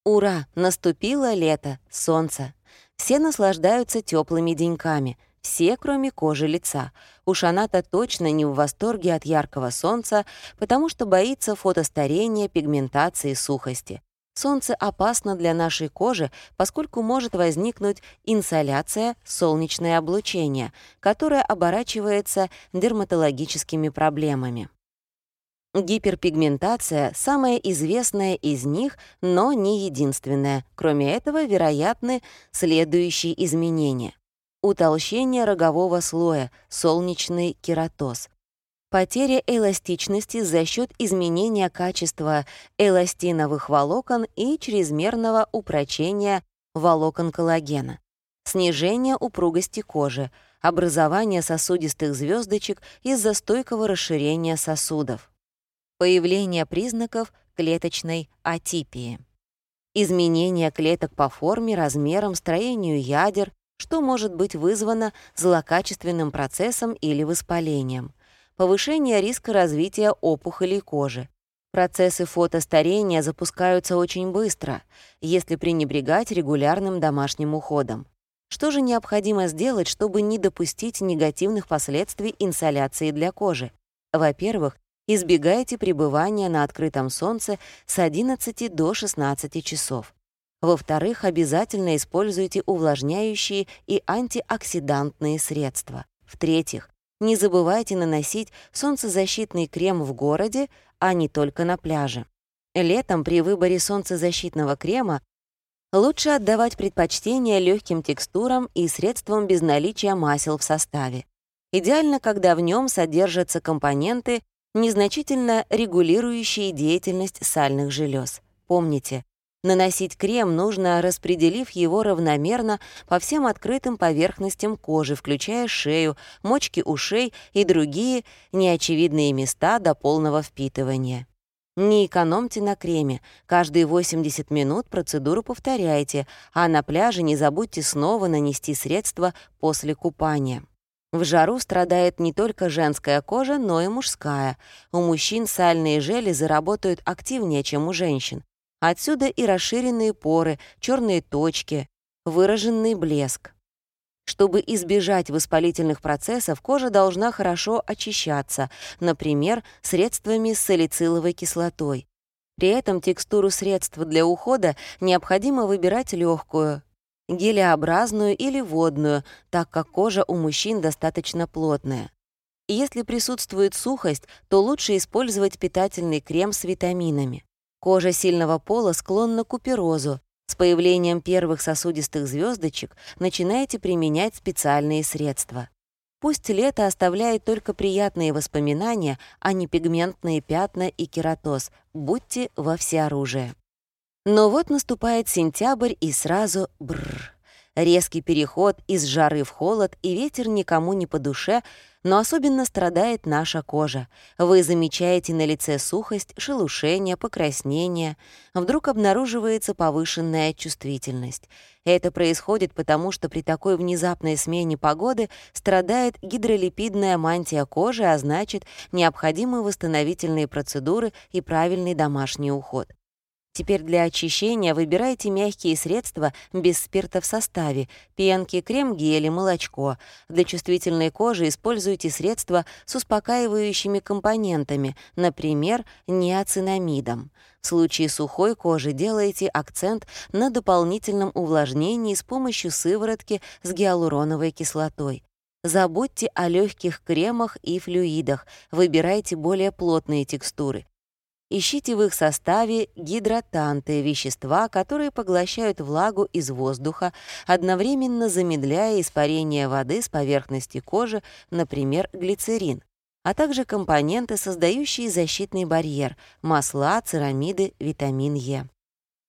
Ура! Наступило лето, солнце. Все наслаждаются теплыми деньками — все, кроме кожи лица. Уж она-то точно не в восторге от яркого солнца, потому что боится фотостарения, пигментации, сухости. Солнце опасно для нашей кожи, поскольку может возникнуть инсоляция, солнечное облучение, которое оборачивается дерматологическими проблемами. Гиперпигментация — самая известная из них, но не единственная. Кроме этого, вероятны следующие изменения утолщение рогового слоя, солнечный кератоз, потеря эластичности за счет изменения качества эластиновых волокон и чрезмерного упрочения волокон коллагена, снижение упругости кожи, образование сосудистых звездочек из-за стойкого расширения сосудов, появление признаков клеточной атипии, изменение клеток по форме, размерам, строению ядер, что может быть вызвано злокачественным процессом или воспалением, повышение риска развития опухолей кожи. Процессы фотостарения запускаются очень быстро, если пренебрегать регулярным домашним уходом. Что же необходимо сделать, чтобы не допустить негативных последствий инсоляции для кожи? Во-первых, избегайте пребывания на открытом солнце с 11 до 16 часов. Во-вторых, обязательно используйте увлажняющие и антиоксидантные средства. В-третьих, не забывайте наносить солнцезащитный крем в городе, а не только на пляже. Летом при выборе солнцезащитного крема лучше отдавать предпочтение легким текстурам и средствам без наличия масел в составе. Идеально, когда в нем содержатся компоненты, незначительно регулирующие деятельность сальных желез. Помните, Наносить крем нужно, распределив его равномерно по всем открытым поверхностям кожи, включая шею, мочки ушей и другие неочевидные места до полного впитывания. Не экономьте на креме. Каждые 80 минут процедуру повторяйте, а на пляже не забудьте снова нанести средство после купания. В жару страдает не только женская кожа, но и мужская. У мужчин сальные железы работают активнее, чем у женщин. Отсюда и расширенные поры, черные точки, выраженный блеск. Чтобы избежать воспалительных процессов, кожа должна хорошо очищаться, например, средствами с салициловой кислотой. При этом текстуру средств для ухода необходимо выбирать легкую, гелеобразную или водную, так как кожа у мужчин достаточно плотная. Если присутствует сухость, то лучше использовать питательный крем с витаминами. Кожа сильного пола склонна к куперозу, с появлением первых сосудистых звездочек начинаете применять специальные средства. Пусть лето оставляет только приятные воспоминания, а не пигментные пятна и кератоз. Будьте во всеоружие. Но вот наступает сентябрь и сразу бррр. Резкий переход из жары в холод, и ветер никому не по душе, но особенно страдает наша кожа. Вы замечаете на лице сухость, шелушение, покраснение. Вдруг обнаруживается повышенная чувствительность. Это происходит потому, что при такой внезапной смене погоды страдает гидролипидная мантия кожи, а значит, необходимы восстановительные процедуры и правильный домашний уход. Теперь для очищения выбирайте мягкие средства без спирта в составе, пенки, крем-гели, молочко. Для чувствительной кожи используйте средства с успокаивающими компонентами, например, неоцинамидом. В случае сухой кожи делайте акцент на дополнительном увлажнении с помощью сыворотки с гиалуроновой кислотой. Забудьте о легких кремах и флюидах, выбирайте более плотные текстуры. Ищите в их составе гидратанты, вещества, которые поглощают влагу из воздуха, одновременно замедляя испарение воды с поверхности кожи, например, глицерин, а также компоненты, создающие защитный барьер — масла, церамиды, витамин Е.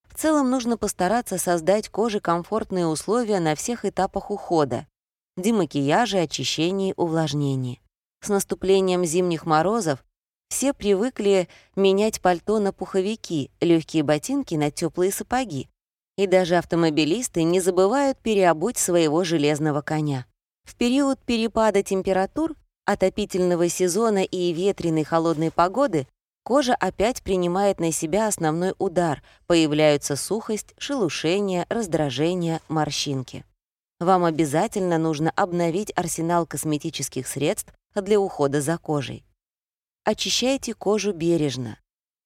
В целом нужно постараться создать коже комфортные условия на всех этапах ухода — демакияже, очищении, увлажнении. С наступлением зимних морозов все привыкли менять пальто на пуховики, легкие ботинки на теплые сапоги. И даже автомобилисты не забывают переобуть своего железного коня. В период перепада температур, отопительного сезона и ветреной холодной погоды кожа опять принимает на себя основной удар, появляются сухость, шелушение, раздражение, морщинки. Вам обязательно нужно обновить арсенал косметических средств для ухода за кожей. Очищайте кожу бережно.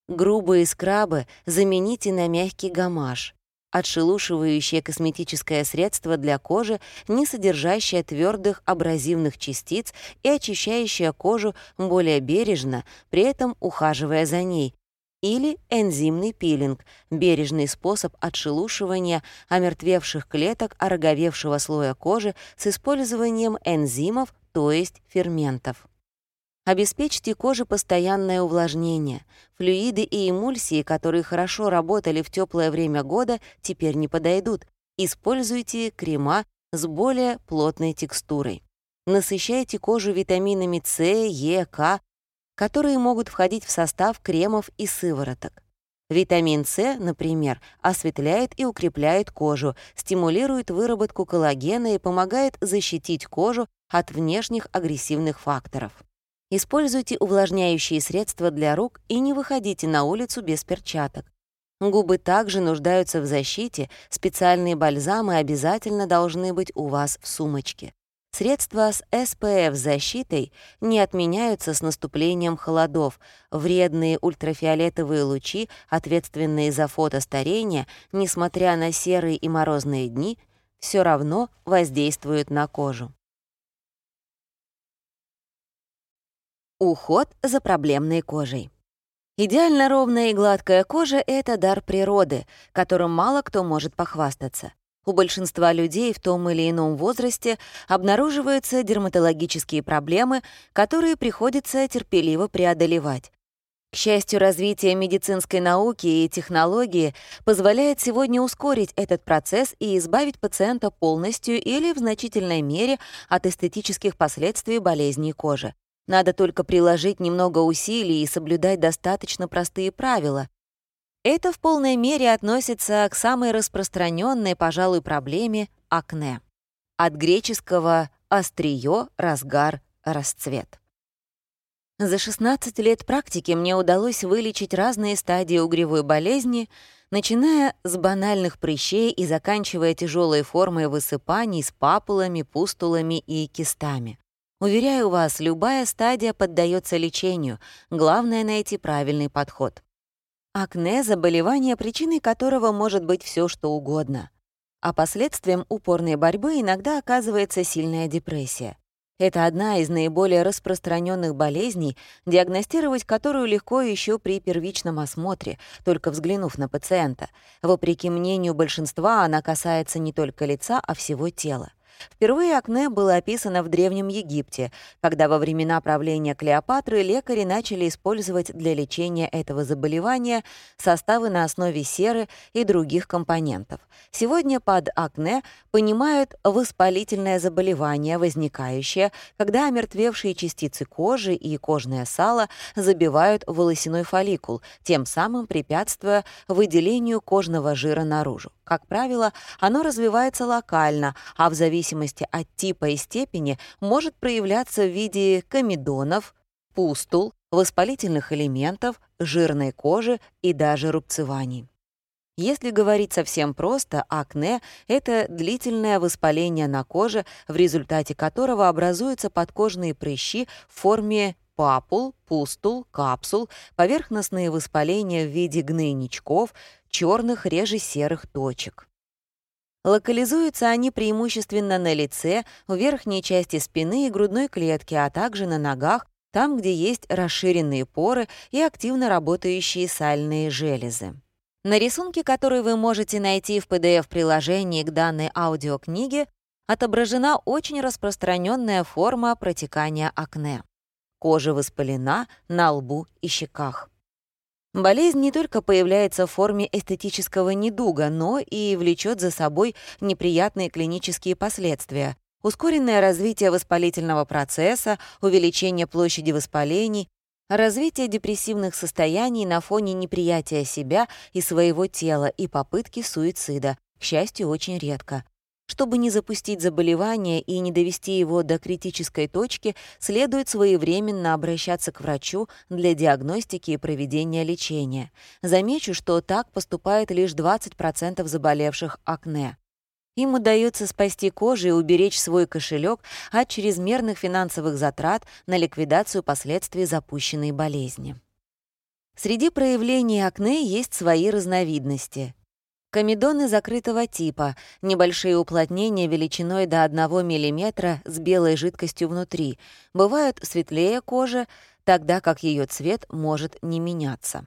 Грубые скрабы замените на мягкий гамаш. Отшелушивающее косметическое средство для кожи, не содержащее твердых абразивных частиц и очищающее кожу более бережно, при этом ухаживая за ней. Или энзимный пилинг — бережный способ отшелушивания омертвевших клеток ороговевшего слоя кожи с использованием энзимов, то есть ферментов. Обеспечьте коже постоянное увлажнение. Флюиды и эмульсии, которые хорошо работали в теплое время года, теперь не подойдут. Используйте крема с более плотной текстурой. Насыщайте кожу витаминами С, Е, К, которые могут входить в состав кремов и сывороток. Витамин С, например, осветляет и укрепляет кожу, стимулирует выработку коллагена и помогает защитить кожу от внешних агрессивных факторов. Используйте увлажняющие средства для рук и не выходите на улицу без перчаток. Губы также нуждаются в защите, специальные бальзамы обязательно должны быть у вас в сумочке. Средства с SPF-защитой не отменяются с наступлением холодов. Вредные ультрафиолетовые лучи, ответственные за фотостарение, несмотря на серые и морозные дни, все равно воздействуют на кожу. Уход за проблемной кожей. Идеально ровная и гладкая кожа — это дар природы, которым мало кто может похвастаться. У большинства людей в том или ином возрасте обнаруживаются дерматологические проблемы, которые приходится терпеливо преодолевать. К счастью, развитие медицинской науки и технологии позволяет сегодня ускорить этот процесс и избавить пациента полностью или в значительной мере от эстетических последствий болезней кожи. Надо только приложить немного усилий и соблюдать достаточно простые правила. Это в полной мере относится к самой распространенной, пожалуй, проблеме — акне. От греческого «острие», «разгар», «расцвет». За 16 лет практики мне удалось вылечить разные стадии угревой болезни, начиная с банальных прыщей и заканчивая тяжелой формой высыпаний с папулами, пустулами и кистами. Уверяю вас, любая стадия поддается лечению, главное — найти правильный подход. Акне — заболевание, причиной которого может быть все что угодно. А последствием упорной борьбы иногда оказывается сильная депрессия. Это одна из наиболее распространенных болезней, диагностировать которую легко еще при первичном осмотре, только взглянув на пациента. Вопреки мнению большинства, она касается не только лица, а всего тела. Впервые акне было описано в Древнем Египте, когда во времена правления Клеопатры лекари начали использовать для лечения этого заболевания составы на основе серы и других компонентов. Сегодня под акне понимают воспалительное заболевание, возникающее, когда омертвевшие частицы кожи и кожное сало забивают волосяной фолликул, тем самым препятствуя выделению кожного жира наружу. Как правило, оно развивается локально, а в зависимости от типа и степени может проявляться в виде комедонов, пустул, воспалительных элементов, жирной кожи и даже рубцеваний. Если говорить совсем просто, акне — это длительное воспаление на коже, в результате которого образуются подкожные прыщи в форме папул, пустул, капсул, поверхностные воспаления в виде гнойничков, черных реже серых точек. Локализуются они преимущественно на лице, в верхней части спины и грудной клетки, а также на ногах, там, где есть расширенные поры и активно работающие сальные железы. На рисунке, который вы можете найти в PDF-приложении к данной аудиокниге, отображена очень распространенная форма протекания акне. Кожа воспалена на лбу и щеках. Болезнь не только появляется в форме эстетического недуга, но и влечет за собой неприятные клинические последствия. Ускоренное развитие воспалительного процесса, увеличение площади воспалений, развитие депрессивных состояний на фоне неприятия себя и своего тела и попытки суицида, к счастью, очень редко. Чтобы не запустить заболевание и не довести его до критической точки, следует своевременно обращаться к врачу для диагностики и проведения лечения. Замечу, что так поступает лишь 20% заболевших акне. Им удается спасти кожу и уберечь свой кошелек от чрезмерных финансовых затрат на ликвидацию последствий запущенной болезни. Среди проявлений акне есть свои разновидности — Комедоны закрытого типа, небольшие уплотнения величиной до 1 мм с белой жидкостью внутри, бывают светлее кожи, тогда как ее цвет может не меняться.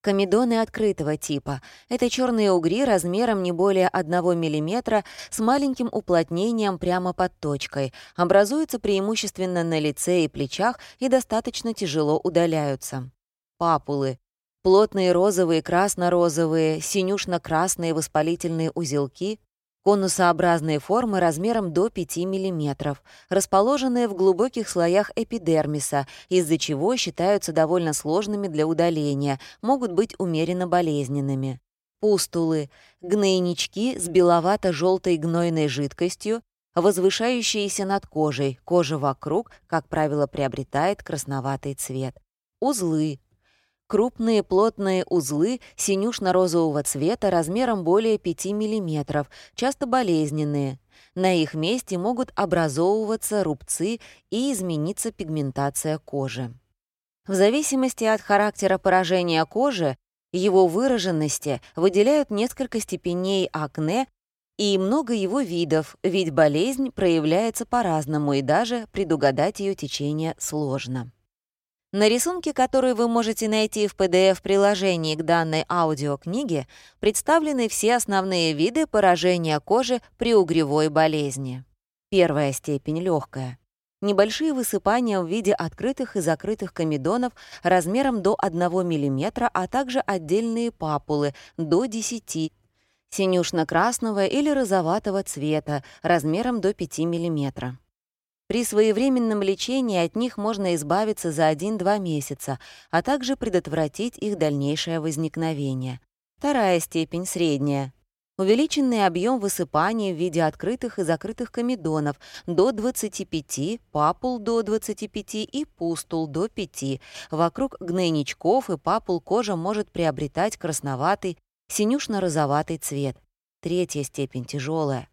Комедоны открытого типа — это черные угри размером не более 1 мм с маленьким уплотнением прямо под точкой, образуются преимущественно на лице и плечах и достаточно тяжело удаляются. Папулы Плотные розовые, красно-розовые, синюшно-красные воспалительные узелки, конусообразные формы размером до 5 мм, расположенные в глубоких слоях эпидермиса, из-за чего считаются довольно сложными для удаления, могут быть умеренно болезненными. Пустулы — гнойнички с беловато-желтой гнойной жидкостью, возвышающиеся над кожей, кожа вокруг, как правило, приобретает красноватый цвет. Узлы Крупные плотные узлы синюшно-розового цвета размером более 5 мм, часто болезненные. На их месте могут образовываться рубцы и измениться пигментация кожи. В зависимости от характера поражения кожи, его выраженности выделяют несколько степеней акне и много его видов, ведь болезнь проявляется по-разному и даже предугадать ее течение сложно. На рисунке, который вы можете найти в PDF-приложении к данной аудиокниге, представлены все основные виды поражения кожи при угревой болезни. Первая степень — легкая. Небольшие высыпания в виде открытых и закрытых комедонов размером до 1 мм, а также отдельные папулы до 10 синюшно-красного или розоватого цвета размером до 5 мм. При своевременном лечении от них можно избавиться за 1-2 месяца, а также предотвратить их дальнейшее возникновение. Вторая степень, средняя. Увеличенный объем высыпаний в виде открытых и закрытых комедонов до 25, папул до 25 и пустул до 5. Вокруг гнойничков и папул кожа может приобретать красноватый синюшно-розоватый цвет. Третья степень тяжелая.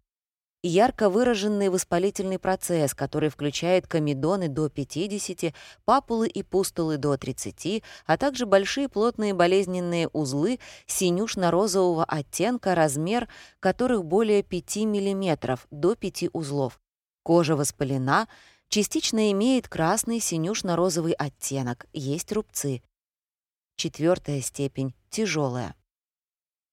Ярко выраженный воспалительный процесс, который включает комедоны до 50, папулы и пустулы до 30, а также большие плотные болезненные узлы синюшно-розового оттенка, размер которых более 5 мм, до 5 узлов. Кожа воспалена, частично имеет красный синюшно-розовый оттенок, есть рубцы. Четвертая степень — тяжелая.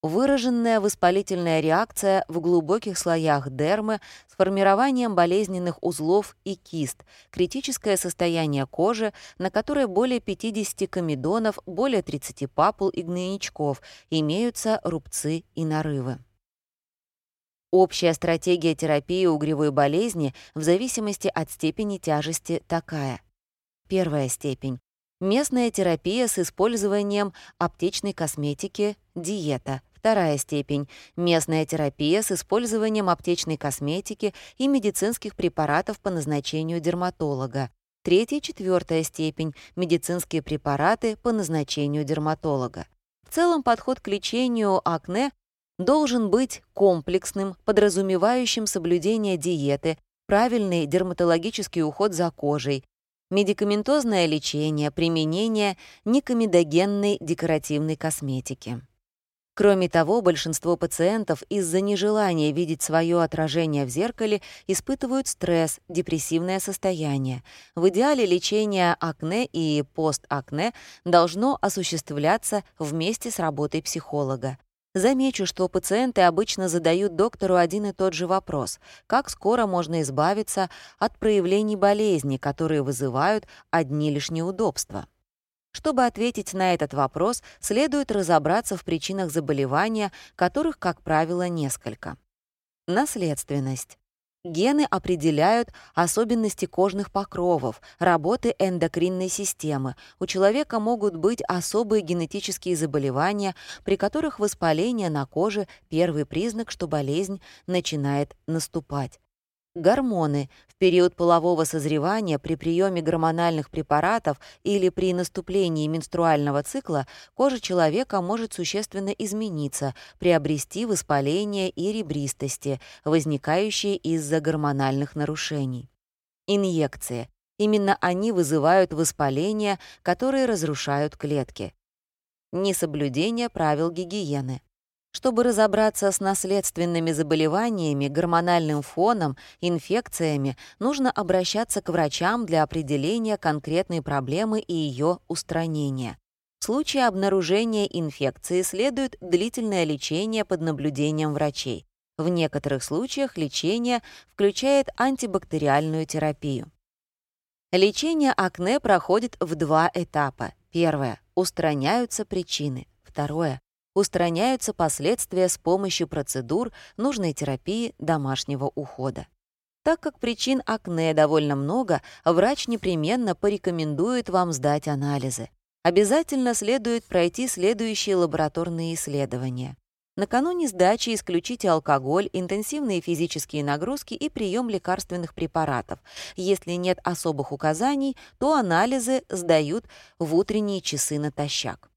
Выраженная воспалительная реакция в глубоких слоях дермы с формированием болезненных узлов и кист, критическое состояние кожи, на которой более 50 комедонов, более 30 папул и гнойничков, имеются рубцы и нарывы. Общая стратегия терапии угревой болезни в зависимости от степени тяжести такая. Первая степень. Местная терапия с использованием аптечной косметики, диета. Вторая степень — местная терапия с использованием аптечной косметики и медицинских препаратов по назначению дерматолога. Третья и четвертая степень — медицинские препараты по назначению дерматолога. В целом подход к лечению акне должен быть комплексным, подразумевающим соблюдение диеты, правильный дерматологический уход за кожей, медикаментозное лечение, применение никомедогенной декоративной косметики. Кроме того, большинство пациентов из-за нежелания видеть свое отражение в зеркале испытывают стресс, депрессивное состояние. В идеале лечение акне и постакне должно осуществляться вместе с работой психолога. Замечу, что пациенты обычно задают доктору один и тот же вопрос — как скоро можно избавиться от проявлений болезни, которые вызывают одни лишь неудобства. Чтобы ответить на этот вопрос, следует разобраться в причинах заболевания, которых, как правило, несколько. Наследственность. Гены определяют особенности кожных покровов, работы эндокринной системы. У человека могут быть особые генетические заболевания, при которых воспаление на коже — первый признак, что болезнь начинает наступать. Гормоны. В период полового созревания при приеме гормональных препаратов или при наступлении менструального цикла кожа человека может существенно измениться, приобрести воспаление и ребристости, возникающие из-за гормональных нарушений. Инъекции. Именно они вызывают воспаления, которые разрушают клетки. Несоблюдение правил гигиены. Чтобы разобраться с наследственными заболеваниями, гормональным фоном, инфекциями, нужно обращаться к врачам для определения конкретной проблемы и ее устранения. В случае обнаружения инфекции следует длительное лечение под наблюдением врачей. В некоторых случаях лечение включает антибактериальную терапию. Лечение акне проходит в два этапа. Первое — устраняются причины. Второе устраняются последствия с помощью процедур нужной терапии домашнего ухода. Так как причин акне довольно много, врач непременно порекомендует вам сдать анализы. Обязательно следует пройти следующие лабораторные исследования. Накануне сдачи исключите алкоголь, интенсивные физические нагрузки и прием лекарственных препаратов. Если нет особых указаний, то анализы сдают в утренние часы натощак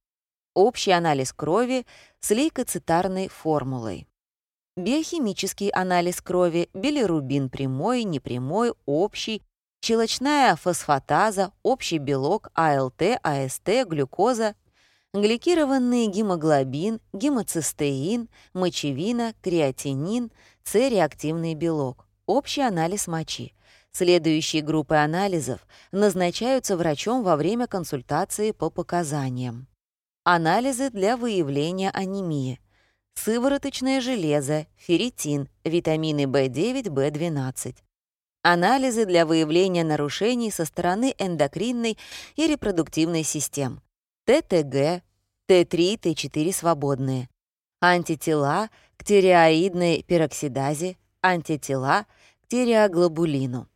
общий анализ крови с лейкоцитарной формулой. Биохимический анализ крови, билирубин прямой, непрямой, общий, щелочная фосфатаза, общий белок, АЛТ, АСТ, глюкоза, гликированный гемоглобин, гемоцистеин, мочевина, креатинин, С-реактивный белок, общий анализ мочи. Следующие группы анализов назначаются врачом во время консультации по показаниям. Анализы для выявления анемии. Сывороточное железо, ферритин, витамины В9, В12. Анализы для выявления нарушений со стороны эндокринной и репродуктивной систем. ТТГ, Т3, Т4 свободные. Антитела к тиреоидной пероксидазе, антитела к тиреоглобулину.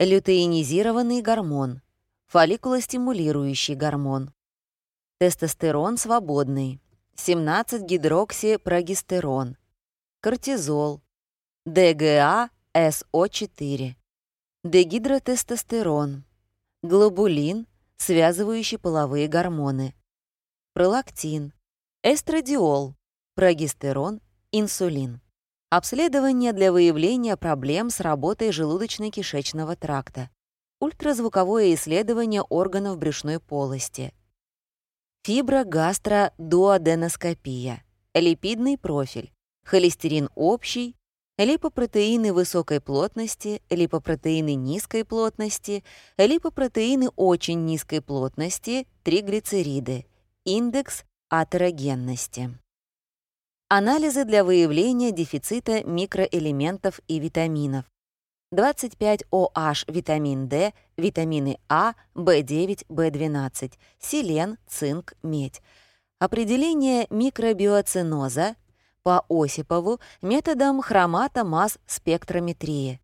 Лютеинизированный гормон, фолликулостимулирующий гормон тестостерон свободный, 17-гидроксипрогестерон, кортизол, ДГА СО4, дегидротестостерон, глобулин, связывающий половые гормоны, пролактин, эстрадиол, прогестерон, инсулин. Обследование для выявления проблем с работой желудочно-кишечного тракта. Ультразвуковое исследование органов брюшной полости. Фиброгастродуоденоскопия. Липидный профиль. Холестерин общий, липопротеины высокой плотности, липопротеины низкой плотности, липопротеины очень низкой плотности, триглицериды, индекс атерогенности. Анализы для выявления дефицита микроэлементов и витаминов. 25OH витамин D, витамины А, В9, В12, селен, цинк, медь. Определение микробиоциноза, по Осипову методом хромато-масс-спектрометрии.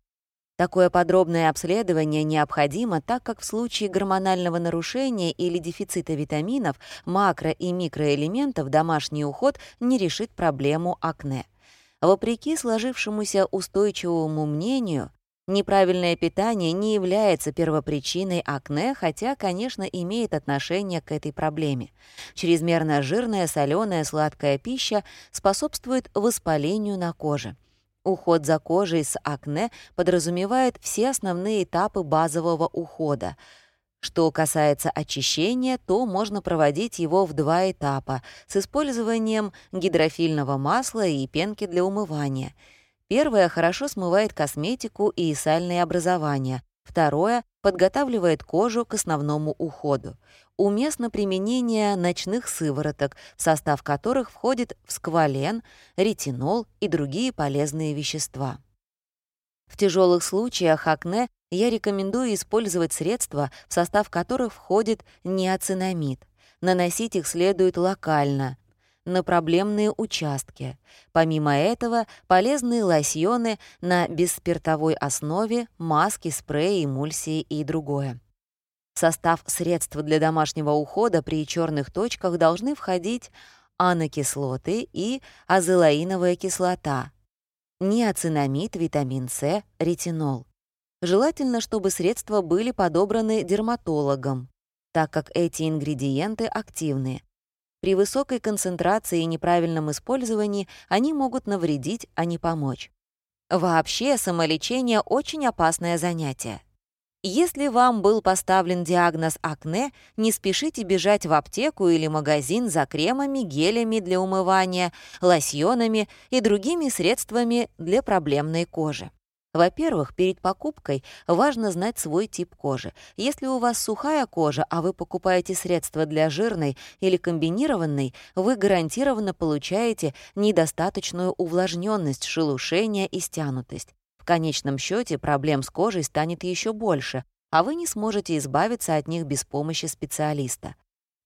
Такое подробное обследование необходимо, так как в случае гормонального нарушения или дефицита витаминов, макро- и микроэлементов домашний уход не решит проблему акне. Вопреки сложившемуся устойчивому мнению, Неправильное питание не является первопричиной акне, хотя, конечно, имеет отношение к этой проблеме. Чрезмерно жирная, соленая, сладкая пища способствует воспалению на коже. Уход за кожей с акне подразумевает все основные этапы базового ухода. Что касается очищения, то можно проводить его в два этапа с использованием гидрофильного масла и пенки для умывания — Первое хорошо смывает косметику и сальные образования. Второе подготавливает кожу к основному уходу. Уместно применение ночных сывороток, в состав которых входит всквален, ретинол и другие полезные вещества. В тяжелых случаях акне я рекомендую использовать средства, в состав которых входит неоцинамид. Наносить их следует локально, на проблемные участки. Помимо этого, полезные лосьоны на бесспиртовой основе, маски, спреи, эмульсии и другое. В состав средств для домашнего ухода при черных точках должны входить анокислоты и азелаиновая кислота, неоцинамид, витамин С, ретинол. Желательно, чтобы средства были подобраны дерматологом, так как эти ингредиенты активны. При высокой концентрации и неправильном использовании они могут навредить, а не помочь. Вообще, самолечение — очень опасное занятие. Если вам был поставлен диагноз акне, не спешите бежать в аптеку или магазин за кремами, гелями для умывания, лосьонами и другими средствами для проблемной кожи. Во-первых, перед покупкой важно знать свой тип кожи. Если у вас сухая кожа, а вы покупаете средства для жирной или комбинированной, вы гарантированно получаете недостаточную увлажненность, шелушение и стянутость. В конечном счете проблем с кожей станет еще больше, а вы не сможете избавиться от них без помощи специалиста.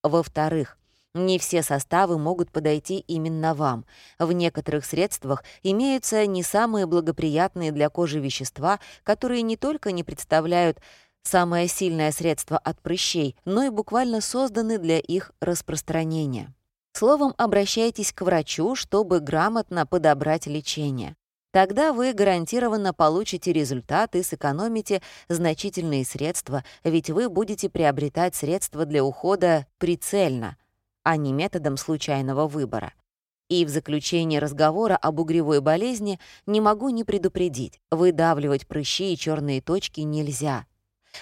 Во-вторых, не все составы могут подойти именно вам. В некоторых средствах имеются не самые благоприятные для кожи вещества, которые не только не представляют самое сильное средство от прыщей, но и буквально созданы для их распространения. Словом, обращайтесь к врачу, чтобы грамотно подобрать лечение. Тогда вы гарантированно получите результат и сэкономите значительные средства, ведь вы будете приобретать средства для ухода прицельно — а не методом случайного выбора. И в заключение разговора об угревой болезни не могу не предупредить, выдавливать прыщи и черные точки нельзя.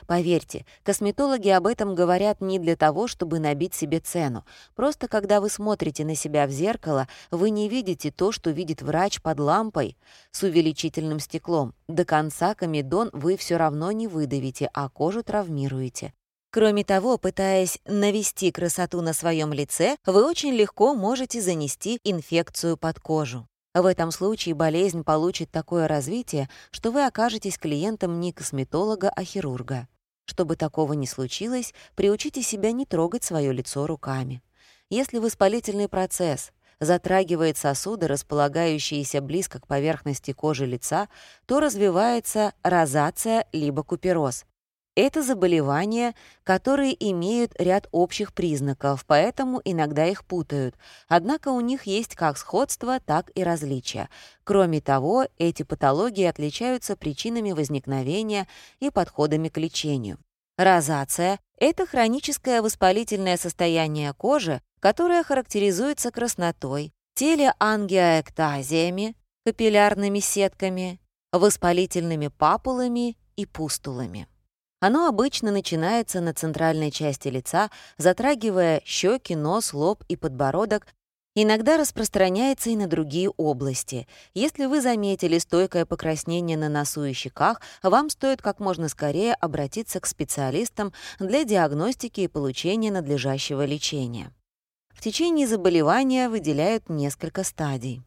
Поверьте, косметологи об этом говорят не для того, чтобы набить себе цену. Просто когда вы смотрите на себя в зеркало, вы не видите то, что видит врач под лампой с увеличительным стеклом. До конца комедон вы все равно не выдавите, а кожу травмируете. Кроме того, пытаясь навести красоту на своем лице, вы очень легко можете занести инфекцию под кожу. В этом случае болезнь получит такое развитие, что вы окажетесь клиентом не косметолога, а хирурга. Чтобы такого не случилось, приучите себя не трогать свое лицо руками. Если воспалительный процесс затрагивает сосуды, располагающиеся близко к поверхности кожи лица, то развивается розация либо купероз, это заболевания, которые имеют ряд общих признаков, поэтому иногда их путают. Однако у них есть как сходство, так и различия. Кроме того, эти патологии отличаются причинами возникновения и подходами к лечению. Розация — это хроническое воспалительное состояние кожи, которое характеризуется краснотой, телеангиоэктазиями, капиллярными сетками, воспалительными папулами и пустулами. Оно обычно начинается на центральной части лица, затрагивая щеки, нос, лоб и подбородок, иногда распространяется и на другие области. Если вы заметили стойкое покраснение на носу и щеках, вам стоит как можно скорее обратиться к специалистам для диагностики и получения надлежащего лечения. В течение заболевания выделяют несколько стадий.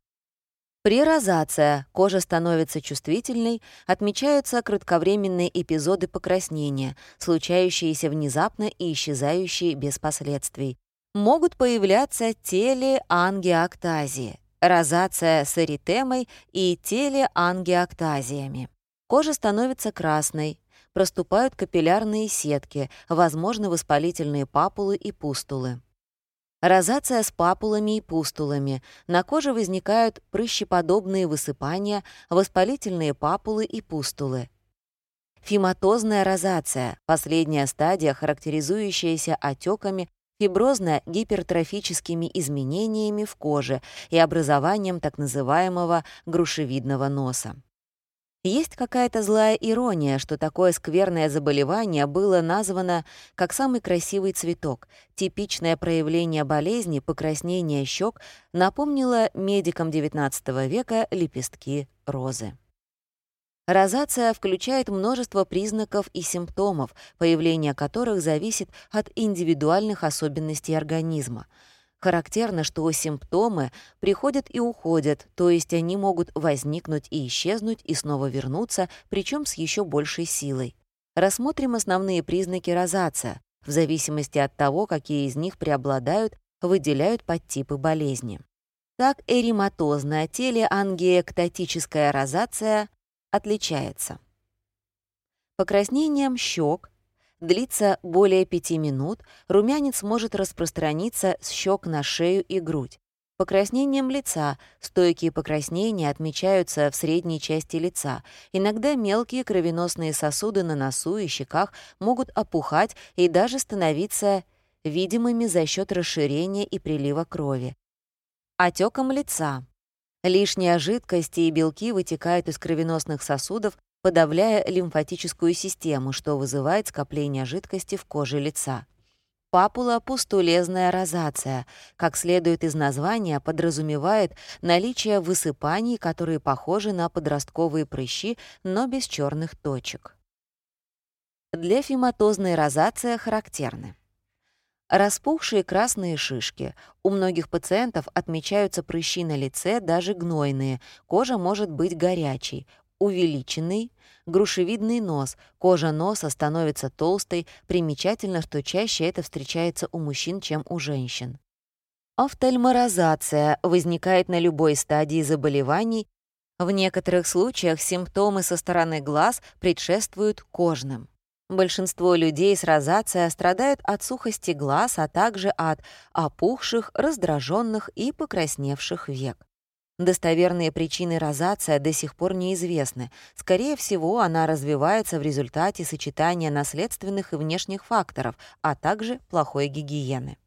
При розация кожа становится чувствительной, отмечаются кратковременные эпизоды покраснения, случающиеся внезапно и исчезающие без последствий. Могут появляться телеангиоктазии, розация с эритемой и телеангиоктазиями. Кожа становится красной, проступают капиллярные сетки, возможны воспалительные папулы и пустулы. Розация с папулами и пустулами. На коже возникают прыщеподобные высыпания, воспалительные папулы и пустулы. Фиматозная розация — последняя стадия, характеризующаяся отеками, фиброзно-гипертрофическими изменениями в коже и образованием так называемого грушевидного носа. Есть какая-то злая ирония, что такое скверное заболевание было названо как самый красивый цветок. Типичное проявление болезни, покраснение щек, напомнило медикам XIX века лепестки розы. Розация включает множество признаков и симптомов, появление которых зависит от индивидуальных особенностей организма — Характерно, что симптомы приходят и уходят, то есть они могут возникнуть и исчезнуть, и снова вернуться, причем с еще большей силой. Рассмотрим основные признаки розация. В зависимости от того, какие из них преобладают, выделяют подтипы болезни. Так эрематозная телеангиэктатическая розация отличается. Покраснением щек, длится более 5 минут, румянец может распространиться с щек на шею и грудь. Покраснением лица. Стойкие покраснения отмечаются в средней части лица. Иногда мелкие кровеносные сосуды на носу и щеках могут опухать и даже становиться видимыми за счет расширения и прилива крови. Отеком лица. Лишняя жидкость и белки вытекают из кровеносных сосудов подавляя лимфатическую систему, что вызывает скопление жидкости в коже лица. Папула — пустулезная розация, как следует из названия, подразумевает наличие высыпаний, которые похожи на подростковые прыщи, но без черных точек. Для фематозной розация характерны. Распухшие красные шишки. У многих пациентов отмечаются прыщи на лице, даже гнойные. Кожа может быть горячей увеличенный, грушевидный нос, кожа носа становится толстой, примечательно, что чаще это встречается у мужчин, чем у женщин. Офтальморозация возникает на любой стадии заболеваний, в некоторых случаях симптомы со стороны глаз предшествуют кожным. Большинство людей с розацией страдают от сухости глаз, а также от опухших, раздраженных и покрасневших век. Достоверные причины розация до сих пор неизвестны. Скорее всего, она развивается в результате сочетания наследственных и внешних факторов, а также плохой гигиены.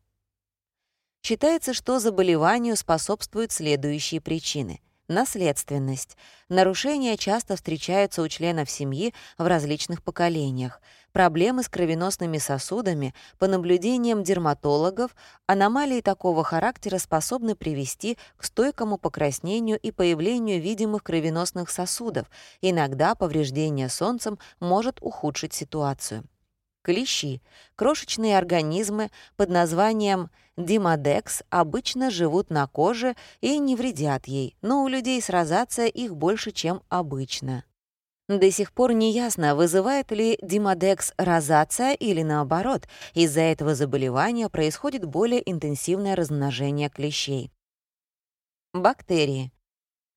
Считается, что заболеванию способствуют следующие причины. Наследственность. Нарушения часто встречаются у членов семьи в различных поколениях. Проблемы с кровеносными сосудами, по наблюдениям дерматологов, аномалии такого характера способны привести к стойкому покраснению и появлению видимых кровеносных сосудов. Иногда повреждение солнцем может ухудшить ситуацию. Клещи — крошечные организмы под названием Димодекс обычно живут на коже и не вредят ей, но у людей с розацией их больше, чем обычно. До сих пор не ясно, вызывает ли димодекс розация или наоборот, из-за этого заболевания происходит более интенсивное размножение клещей. Бактерии.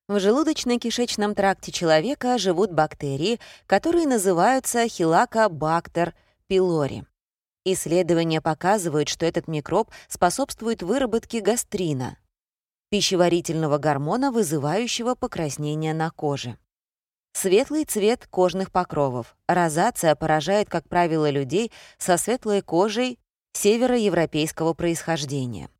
В желудочно-кишечном тракте человека живут бактерии, которые называются хилакобактер пилори. Исследования показывают, что этот микроб способствует выработке гастрина, пищеварительного гормона, вызывающего покраснение на коже. Светлый цвет кожных покровов. Розация поражает, как правило, людей со светлой кожей североевропейского происхождения.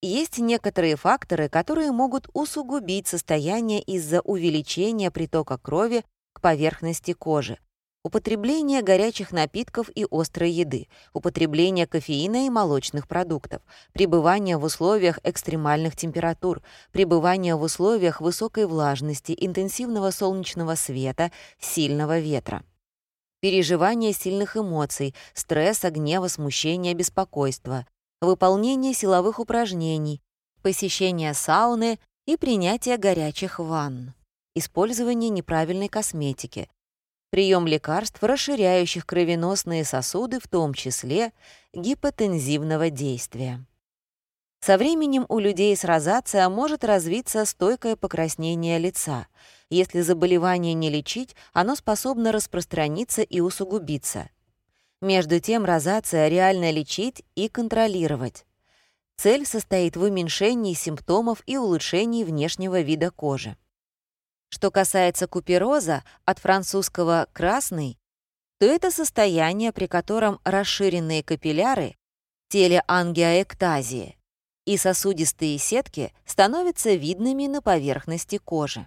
Есть некоторые факторы, которые могут усугубить состояние из-за увеличения притока крови к поверхности кожи. Употребление горячих напитков и острой еды, употребление кофеина и молочных продуктов, пребывание в условиях экстремальных температур, пребывание в условиях высокой влажности, интенсивного солнечного света, сильного ветра. Переживание сильных эмоций, стресса, гнева, смущения, беспокойства, выполнение силовых упражнений, посещение сауны и принятие горячих ванн, использование неправильной косметики, прием лекарств, расширяющих кровеносные сосуды, в том числе гипотензивного действия. Со временем у людей с розацией может развиться стойкое покраснение лица. Если заболевание не лечить, оно способно распространиться и усугубиться. Между тем, розация реально лечить и контролировать. Цель состоит в уменьшении симптомов и улучшении внешнего вида кожи. Что касается купероза, от французского «красный», то это состояние, при котором расширенные капилляры, телеангиоэктазии и сосудистые сетки становятся видными на поверхности кожи.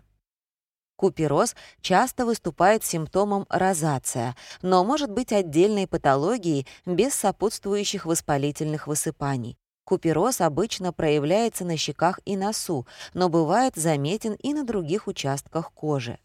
Купероз часто выступает симптомом розация, но может быть отдельной патологией без сопутствующих воспалительных высыпаний. Купероз обычно проявляется на щеках и носу, но бывает заметен и на других участках кожи.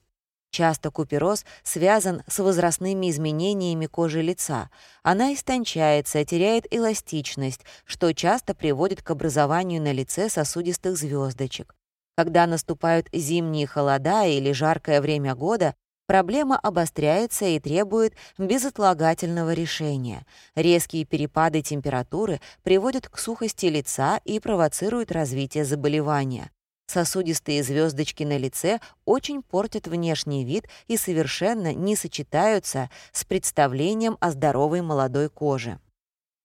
Часто купероз связан с возрастными изменениями кожи лица. Она истончается, теряет эластичность, что часто приводит к образованию на лице сосудистых звездочек. Когда наступают зимние холода или жаркое время года, проблема обостряется и требует безотлагательного решения. Резкие перепады температуры приводят к сухости лица и провоцируют развитие заболевания. Сосудистые звездочки на лице очень портят внешний вид и совершенно не сочетаются с представлением о здоровой молодой коже.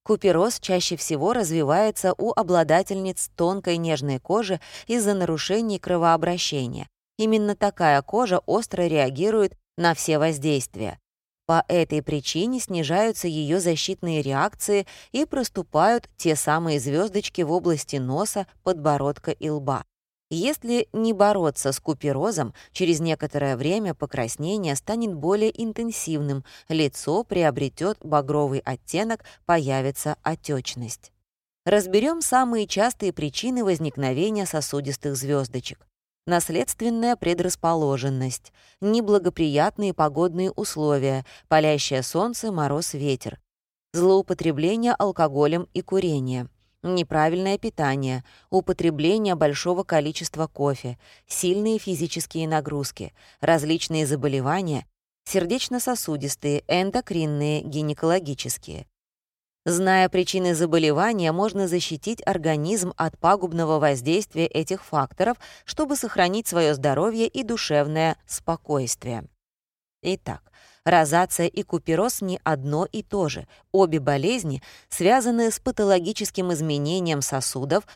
Купероз чаще всего развивается у обладательниц тонкой нежной кожи из-за нарушений кровообращения. Именно такая кожа остро реагирует на все воздействия. По этой причине снижаются ее защитные реакции и проступают те самые звездочки в области носа, подбородка и лба. Если не бороться с куперозом, через некоторое время покраснение станет более интенсивным, лицо приобретет багровый оттенок, появится отечность. Разберем самые частые причины возникновения сосудистых звездочек. Наследственная предрасположенность, неблагоприятные погодные условия, палящее солнце, мороз, ветер, злоупотребление алкоголем и курение — неправильное питание, употребление большого количества кофе, сильные физические нагрузки, различные заболевания, сердечно-сосудистые, эндокринные, гинекологические. Зная причины заболевания, можно защитить организм от пагубного воздействия этих факторов, чтобы сохранить свое здоровье и душевное спокойствие. Итак, Розация и купероз не одно и то же. Обе болезни связаны с патологическим изменением сосудов,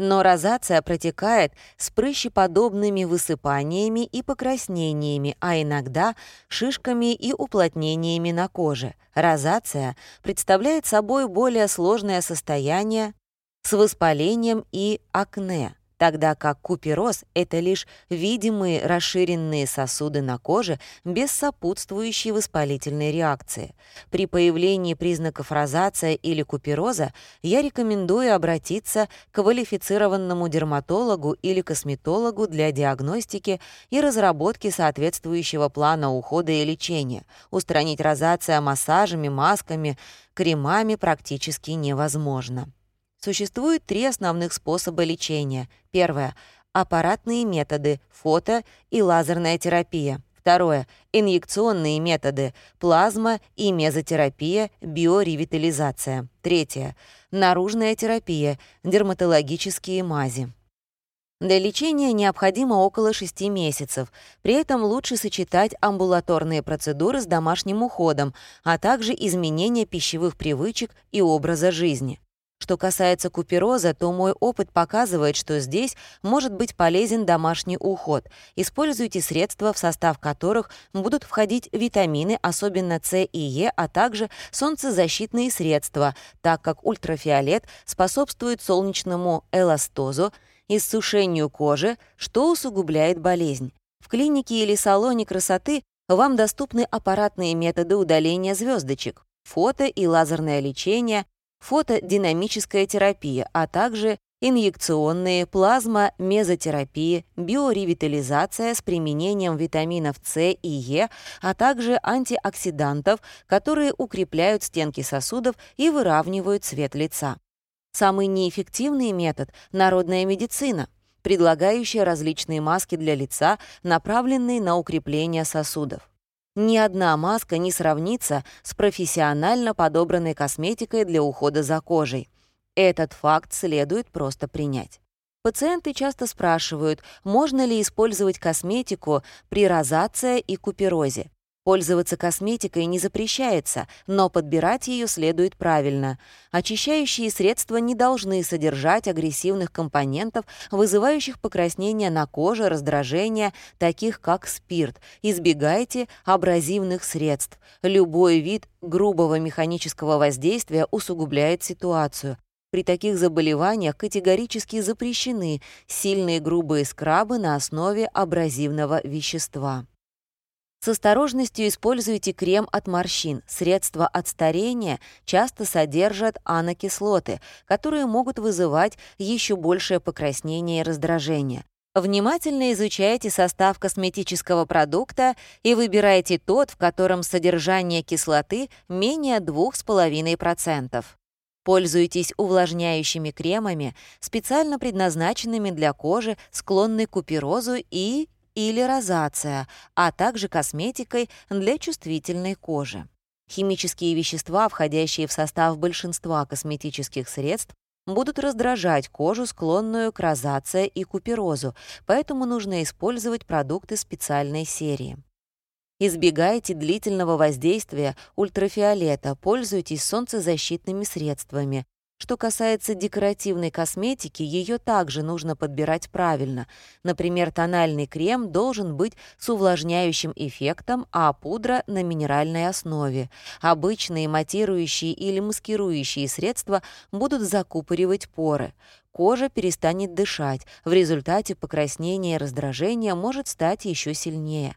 но розация протекает с прыщеподобными высыпаниями и покраснениями, а иногда шишками и уплотнениями на коже. Розация представляет собой более сложное состояние с воспалением и акне тогда как купероз — это лишь видимые расширенные сосуды на коже без сопутствующей воспалительной реакции. При появлении признаков розация или купероза я рекомендую обратиться к квалифицированному дерматологу или косметологу для диагностики и разработки соответствующего плана ухода и лечения. Устранить розация массажами, масками, кремами практически невозможно. Существует три основных способа лечения. Первое — аппаратные методы, фото и лазерная терапия. Второе — инъекционные методы, плазма и мезотерапия, биоревитализация. Третье — наружная терапия, дерматологические мази. Для лечения необходимо около 6 месяцев. При этом лучше сочетать амбулаторные процедуры с домашним уходом, а также изменение пищевых привычек и образа жизни. Что касается купероза, то мой опыт показывает, что здесь может быть полезен домашний уход. Используйте средства, в состав которых будут входить витамины, особенно С и Е, а также солнцезащитные средства, так как ультрафиолет способствует солнечному эластозу, иссушению кожи, что усугубляет болезнь. В клинике или салоне красоты вам доступны аппаратные методы удаления звездочек, фото и лазерное лечение, фотодинамическая терапия, а также инъекционные, плазма, мезотерапия, биоревитализация с применением витаминов С и Е, а также антиоксидантов, которые укрепляют стенки сосудов и выравнивают цвет лица. Самый неэффективный метод — народная медицина, предлагающая различные маски для лица, направленные на укрепление сосудов. Ни одна маска не сравнится с профессионально подобранной косметикой для ухода за кожей. Этот факт следует просто принять. Пациенты часто спрашивают, можно ли использовать косметику при розации и куперозе. Пользоваться косметикой не запрещается, но подбирать ее следует правильно. Очищающие средства не должны содержать агрессивных компонентов, вызывающих покраснение на коже, раздражение, таких как спирт. Избегайте абразивных средств. Любой вид грубого механического воздействия усугубляет ситуацию. При таких заболеваниях категорически запрещены сильные грубые скрабы на основе абразивного вещества. С осторожностью используйте крем от морщин. Средства от старения часто содержат анокислоты, которые могут вызывать еще большее покраснение и раздражение. Внимательно изучайте состав косметического продукта и выбирайте тот, в котором содержание кислоты менее 2,5%. Пользуйтесь увлажняющими кремами, специально предназначенными для кожи, склонной к куперозу и или розация, а также косметикой для чувствительной кожи. Химические вещества, входящие в состав большинства косметических средств, будут раздражать кожу, склонную к розации и куперозу, поэтому нужно использовать продукты специальной серии. Избегайте длительного воздействия ультрафиолета, пользуйтесь солнцезащитными средствами, что касается декоративной косметики, ее также нужно подбирать правильно. Например, тональный крем должен быть с увлажняющим эффектом, а пудра — на минеральной основе. Обычные матирующие или маскирующие средства будут закупоривать поры. Кожа перестанет дышать, в результате покраснение и раздражение может стать еще сильнее.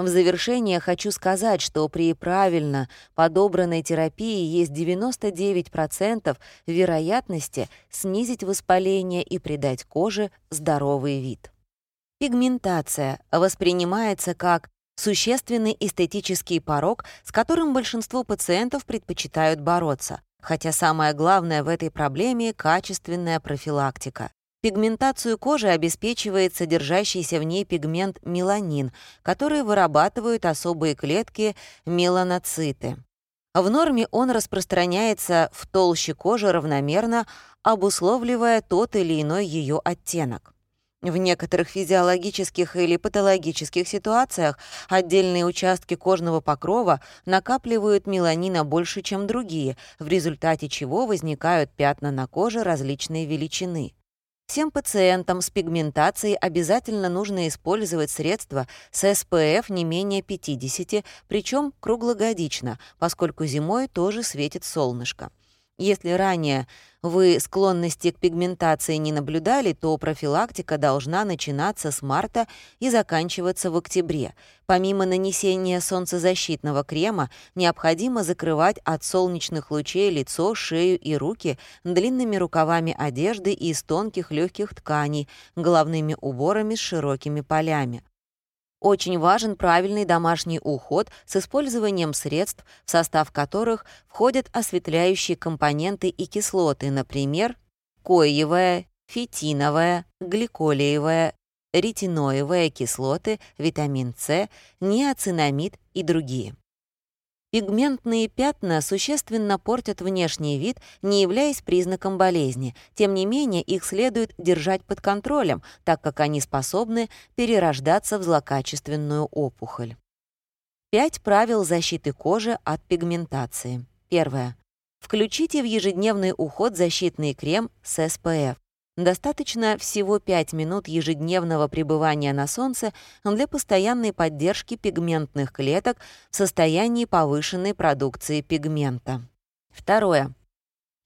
В завершение хочу сказать, что при правильно подобранной терапии есть 99% вероятности снизить воспаление и придать коже здоровый вид. Пигментация воспринимается как существенный эстетический порог, с которым большинство пациентов предпочитают бороться, хотя самое главное в этой проблеме — качественная профилактика. Пигментацию кожи обеспечивает содержащийся в ней пигмент меланин, который вырабатывают особые клетки меланоциты. В норме он распространяется в толще кожи равномерно, обусловливая тот или иной ее оттенок. В некоторых физиологических или патологических ситуациях отдельные участки кожного покрова накапливают меланина больше, чем другие, в результате чего возникают пятна на коже различной величины. Всем пациентам с пигментацией обязательно нужно использовать средства с SPF не менее 50, причем круглогодично, поскольку зимой тоже светит солнышко. Если ранее вы склонности к пигментации не наблюдали, то профилактика должна начинаться с марта и заканчиваться в октябре. Помимо нанесения солнцезащитного крема, необходимо закрывать от солнечных лучей лицо, шею и руки длинными рукавами одежды из тонких легких тканей, головными уборами с широкими полями. Очень важен правильный домашний уход с использованием средств, в состав которых входят осветляющие компоненты и кислоты, например, коевая, фитиновая, гликолиевая, ретиноевая кислоты, витамин С, неоцинамид и другие. Пигментные пятна существенно портят внешний вид, не являясь признаком болезни. Тем не менее, их следует держать под контролем, так как они способны перерождаться в злокачественную опухоль. Пять правил защиты кожи от пигментации. Первое. Включите в ежедневный уход защитный крем с SPF. Достаточно всего 5 минут ежедневного пребывания на солнце для постоянной поддержки пигментных клеток в состоянии повышенной продукции пигмента. Второе.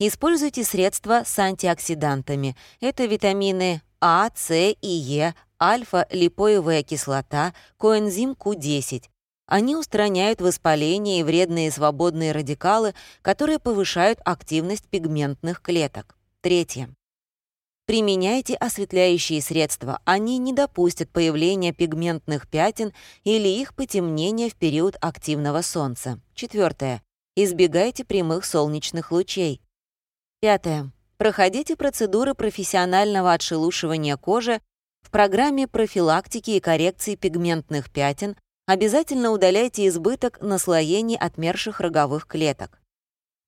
Используйте средства с антиоксидантами. Это витамины А, С и Е, альфа-липоевая кислота, коэнзим Q10. Они устраняют воспаление и вредные свободные радикалы, которые повышают активность пигментных клеток. Третье. Применяйте осветляющие средства. Они не допустят появления пигментных пятен или их потемнения в период активного солнца. Четвертое. Избегайте прямых солнечных лучей. Пятое. Проходите процедуры профессионального отшелушивания кожи в программе профилактики и коррекции пигментных пятен. Обязательно удаляйте избыток наслоений отмерших роговых клеток.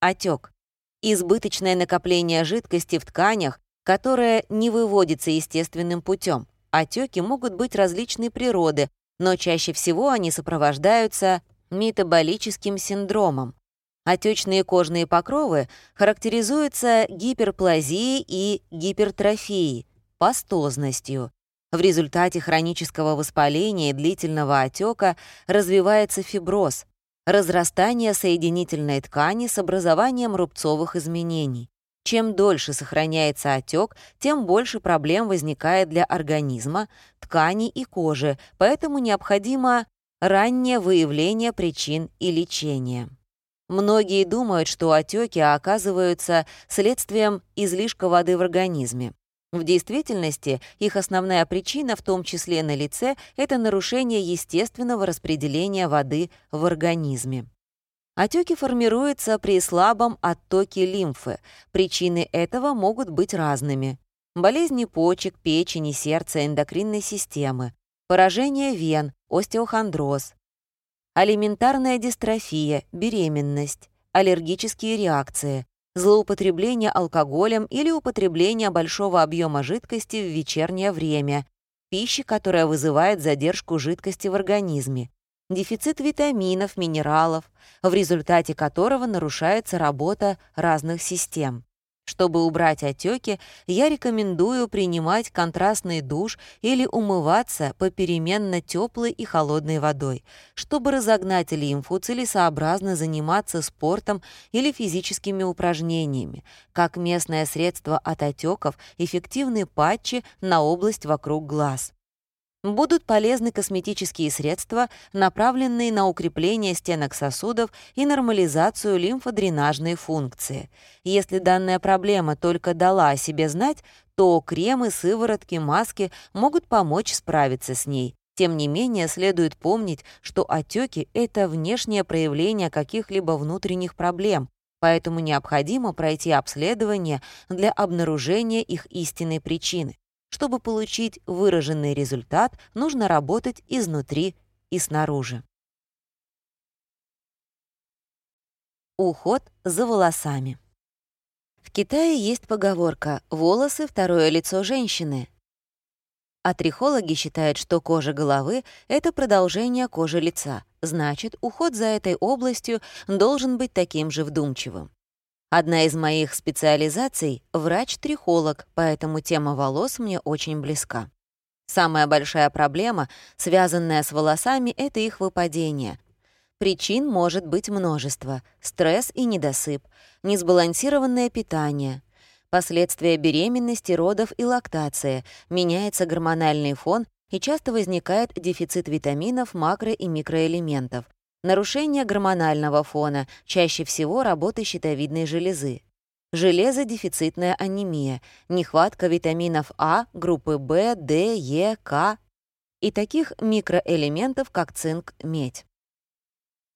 Отек. Избыточное накопление жидкости в тканях, которое не выводится естественным путем. Отеки могут быть различной природы, но чаще всего они сопровождаются метаболическим синдромом, Отечные кожные покровы характеризуются гиперплазией и гипертрофией, пастозностью. В результате хронического воспаления и длительного отека развивается фиброз, разрастание соединительной ткани с образованием рубцовых изменений. Чем дольше сохраняется отек, тем больше проблем возникает для организма, тканей и кожи, поэтому необходимо раннее выявление причин и лечение. Многие думают, что отеки оказываются следствием излишка воды в организме. В действительности их основная причина, в том числе на лице, это нарушение естественного распределения воды в организме. Отеки формируются при слабом оттоке лимфы. Причины этого могут быть разными. Болезни почек, печени, сердца, эндокринной системы, поражение вен, остеохондроз, алиментарная дистрофия, беременность, аллергические реакции, злоупотребление алкоголем или употребление большого объема жидкости в вечернее время, пищи, которая вызывает задержку жидкости в организме, дефицит витаминов, минералов, в результате которого нарушается работа разных систем. Чтобы убрать отеки, я рекомендую принимать контрастный душ или умываться попеременно теплой и холодной водой. Чтобы разогнать лимфу, целесообразно заниматься спортом или физическими упражнениями. Как местное средство от отеков, эффективны патчи на область вокруг глаз. Будут полезны косметические средства, направленные на укрепление стенок сосудов и нормализацию лимфодренажной функции. Если данная проблема только дала о себе знать, то кремы, сыворотки, маски могут помочь справиться с ней. Тем не менее, следует помнить, что отеки — это внешнее проявление каких-либо внутренних проблем, поэтому необходимо пройти обследование для обнаружения их истинной причины. Чтобы получить выраженный результат, нужно работать изнутри и снаружи. Уход за волосами. В Китае есть поговорка «волосы — второе лицо женщины». А трихологи считают, что кожа головы — это продолжение кожи лица. Значит, уход за этой областью должен быть таким же вдумчивым. Одна из моих специализаций — врач-трихолог, поэтому тема волос мне очень близка. Самая большая проблема, связанная с волосами, — это их выпадение. Причин может быть множество — стресс и недосып, несбалансированное питание, последствия беременности, родов и лактации, меняется гормональный фон и часто возникает дефицит витаминов, макро- и микроэлементов, Нарушение гормонального фона, чаще всего работы щитовидной железы. Железодефицитная анемия, нехватка витаминов А, группы В, Д, Е, К и таких микроэлементов, как цинк, медь.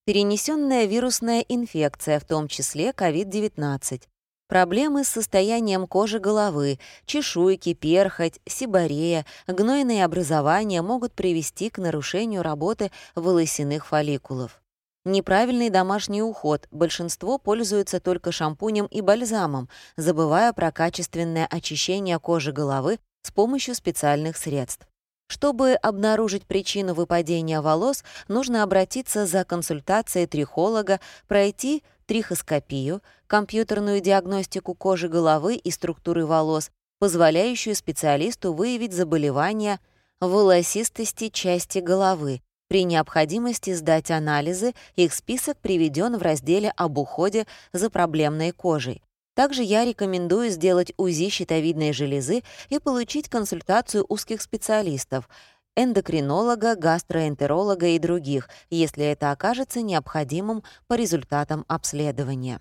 Перенесенная вирусная инфекция, в том числе COVID-19, Проблемы с состоянием кожи головы, чешуйки, перхоть, сибарея, гнойные образования могут привести к нарушению работы волосяных фолликулов. Неправильный домашний уход. Большинство пользуются только шампунем и бальзамом, забывая про качественное очищение кожи головы с помощью специальных средств. Чтобы обнаружить причину выпадения волос, нужно обратиться за консультацией трихолога, пройти трихоскопию, компьютерную диагностику кожи головы и структуры волос, позволяющую специалисту выявить заболевания волосистости части головы. При необходимости сдать анализы, их список приведен в разделе об уходе за проблемной кожей. Также я рекомендую сделать УЗИ щитовидной железы и получить консультацию узких специалистов — эндокринолога, гастроэнтеролога и других, если это окажется необходимым по результатам обследования.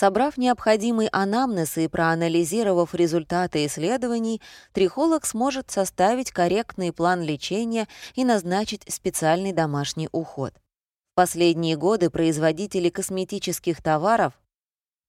Собрав необходимый анамнез и проанализировав результаты исследований, трихолог сможет составить корректный план лечения и назначить специальный домашний уход. В последние годы производители косметических товаров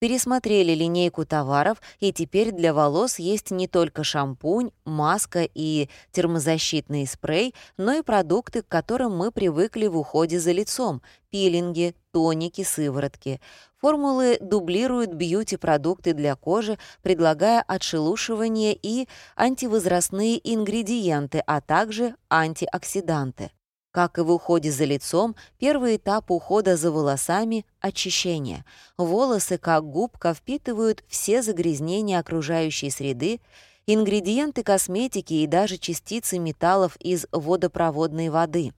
пересмотрели линейку товаров, и теперь для волос есть не только шампунь, маска и термозащитный спрей, но и продукты, к которым мы привыкли в уходе за лицом — пилинги, тоники, сыворотки. Формулы дублируют бьюти-продукты для кожи, предлагая отшелушивание и антивозрастные ингредиенты, а также антиоксиданты. Как и в уходе за лицом, первый этап ухода за волосами — очищение. Волосы, как губка, впитывают все загрязнения окружающей среды, ингредиенты косметики и даже частицы металлов из водопроводной воды.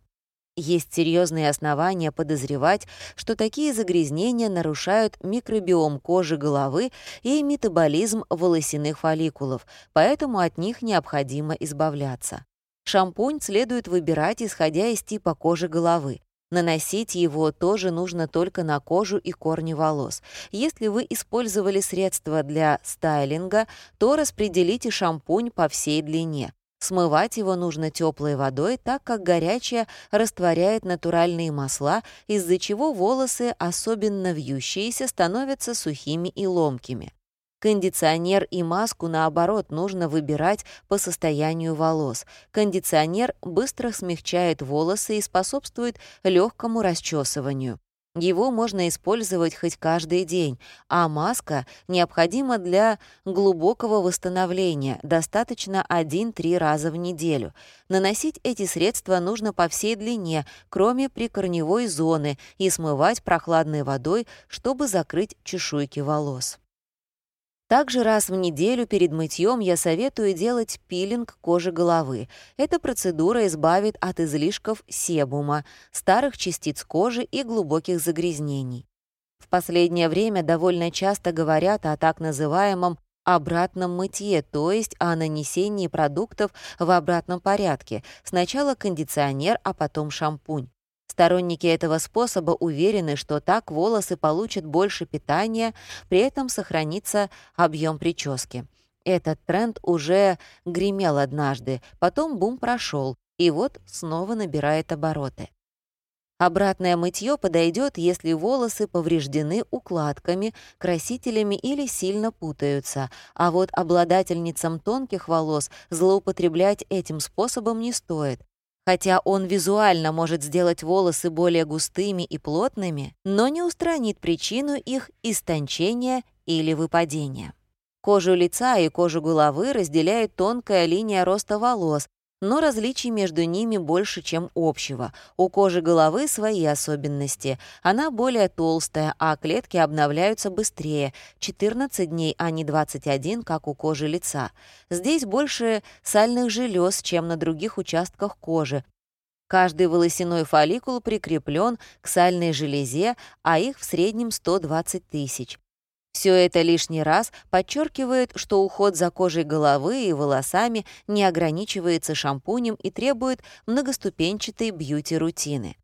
Есть серьезные основания подозревать, что такие загрязнения нарушают микробиом кожи головы и метаболизм волосяных фолликулов, поэтому от них необходимо избавляться. Шампунь следует выбирать, исходя из типа кожи головы. Наносить его тоже нужно только на кожу и корни волос. Если вы использовали средства для стайлинга, то распределите шампунь по всей длине. Смывать его нужно теплой водой, так как горячая растворяет натуральные масла, из-за чего волосы, особенно вьющиеся, становятся сухими и ломкими. Кондиционер и маску, наоборот, нужно выбирать по состоянию волос. Кондиционер быстро смягчает волосы и способствует легкому расчесыванию. Его можно использовать хоть каждый день, а маска необходима для глубокого восстановления, достаточно 1-3 раза в неделю. Наносить эти средства нужно по всей длине, кроме прикорневой зоны, и смывать прохладной водой, чтобы закрыть чешуйки волос. Также раз в неделю перед мытьем я советую делать пилинг кожи головы. Эта процедура избавит от излишков себума, старых частиц кожи и глубоких загрязнений. В последнее время довольно часто говорят о так называемом обратном мытье, то есть о нанесении продуктов в обратном порядке. Сначала кондиционер, а потом шампунь. Сторонники этого способа уверены, что так волосы получат больше питания, при этом сохранится объем прически. Этот тренд уже гремел однажды, потом бум прошел, и вот снова набирает обороты. Обратное мытье подойдет, если волосы повреждены укладками, красителями или сильно путаются, а вот обладательницам тонких волос злоупотреблять этим способом не стоит. Хотя он визуально может сделать волосы более густыми и плотными, но не устранит причину их истончения или выпадения. Кожу лица и кожу головы разделяет тонкая линия роста волос, но различий между ними больше, чем общего. У кожи головы свои особенности. Она более толстая, а клетки обновляются быстрее — 14 дней, а не 21, как у кожи лица. Здесь больше сальных желез, чем на других участках кожи. Каждый волосяной фолликул прикреплен к сальной железе, а их в среднем 120 тысяч. Все это лишний раз подчеркивает, что уход за кожей головы и волосами не ограничивается шампунем и требует многоступенчатой бьюти-рутины.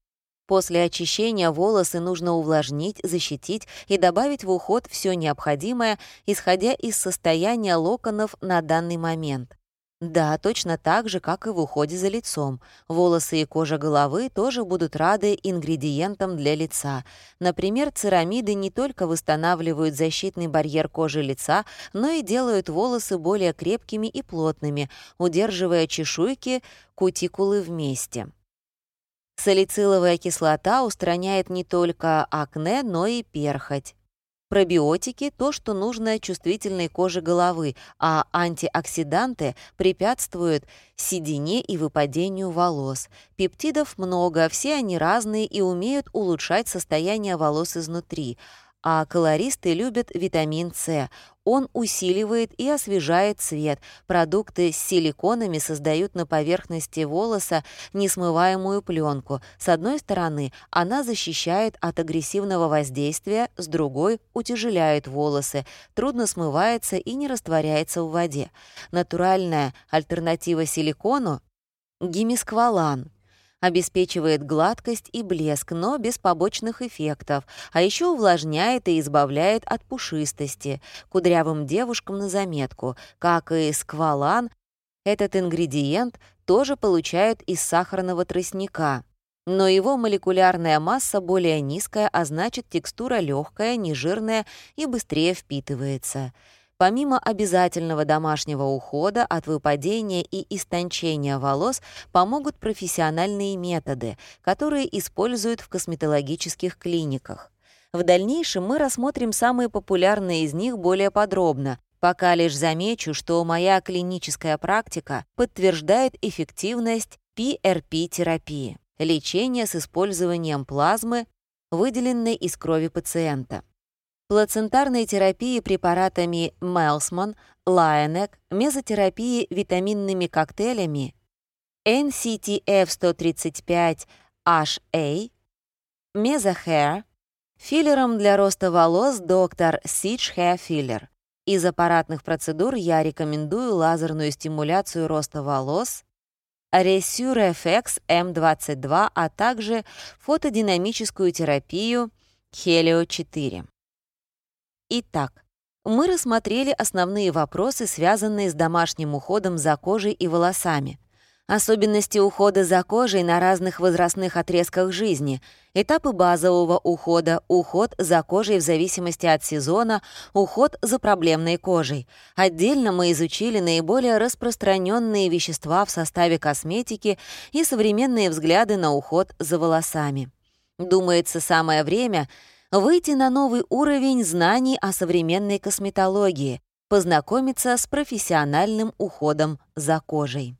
После очищения волосы нужно увлажнить, защитить и добавить в уход все необходимое, исходя из состояния локонов на данный момент. Да, точно так же, как и в уходе за лицом. Волосы и кожа головы тоже будут рады ингредиентам для лица. Например, церамиды не только восстанавливают защитный барьер кожи лица, но и делают волосы более крепкими и плотными, удерживая чешуйки, кутикулы вместе. Салициловая кислота устраняет не только акне, но и перхоть. Пробиотики — то, что нужно чувствительной коже головы, а антиоксиданты препятствуют седине и выпадению волос. Пептидов много, все они разные и умеют улучшать состояние волос изнутри. А колористы любят витамин С. Он усиливает и освежает цвет. Продукты с силиконами создают на поверхности волоса несмываемую пленку. С одной стороны, она защищает от агрессивного воздействия, с другой — утяжеляет волосы, трудно смывается и не растворяется в воде. Натуральная альтернатива силикону — гимисквалан — обеспечивает гладкость и блеск, но без побочных эффектов, а еще увлажняет и избавляет от пушистости. Кудрявым девушкам на заметку, как и сквалан, этот ингредиент тоже получают из сахарного тростника. Но его молекулярная масса более низкая, а значит текстура легкая, нежирная и быстрее впитывается. Помимо обязательного домашнего ухода от выпадения и истончения волос помогут профессиональные методы, которые используют в косметологических клиниках. В дальнейшем мы рассмотрим самые популярные из них более подробно, пока лишь замечу, что моя клиническая практика подтверждает эффективность PRP-терапии — лечения с использованием плазмы, выделенной из крови пациента плацентарной терапии препаратами Мелсман, Лайонек, мезотерапии витаминными коктейлями NCTF-135HA, Мезохэр, филлером для роста волос доктор Сидж Hair Filler. Из аппаратных процедур я рекомендую лазерную стимуляцию роста волос, Resure FX M22, а также фотодинамическую терапию Helio 4. Итак, мы рассмотрели основные вопросы, связанные с домашним уходом за кожей и волосами. Особенности ухода за кожей на разных возрастных отрезках жизни, этапы базового ухода, уход за кожей в зависимости от сезона, уход за проблемной кожей. Отдельно мы изучили наиболее распространенные вещества в составе косметики и современные взгляды на уход за волосами. Думается, самое время — выйти на новый уровень знаний о современной косметологии, познакомиться с профессиональным уходом за кожей.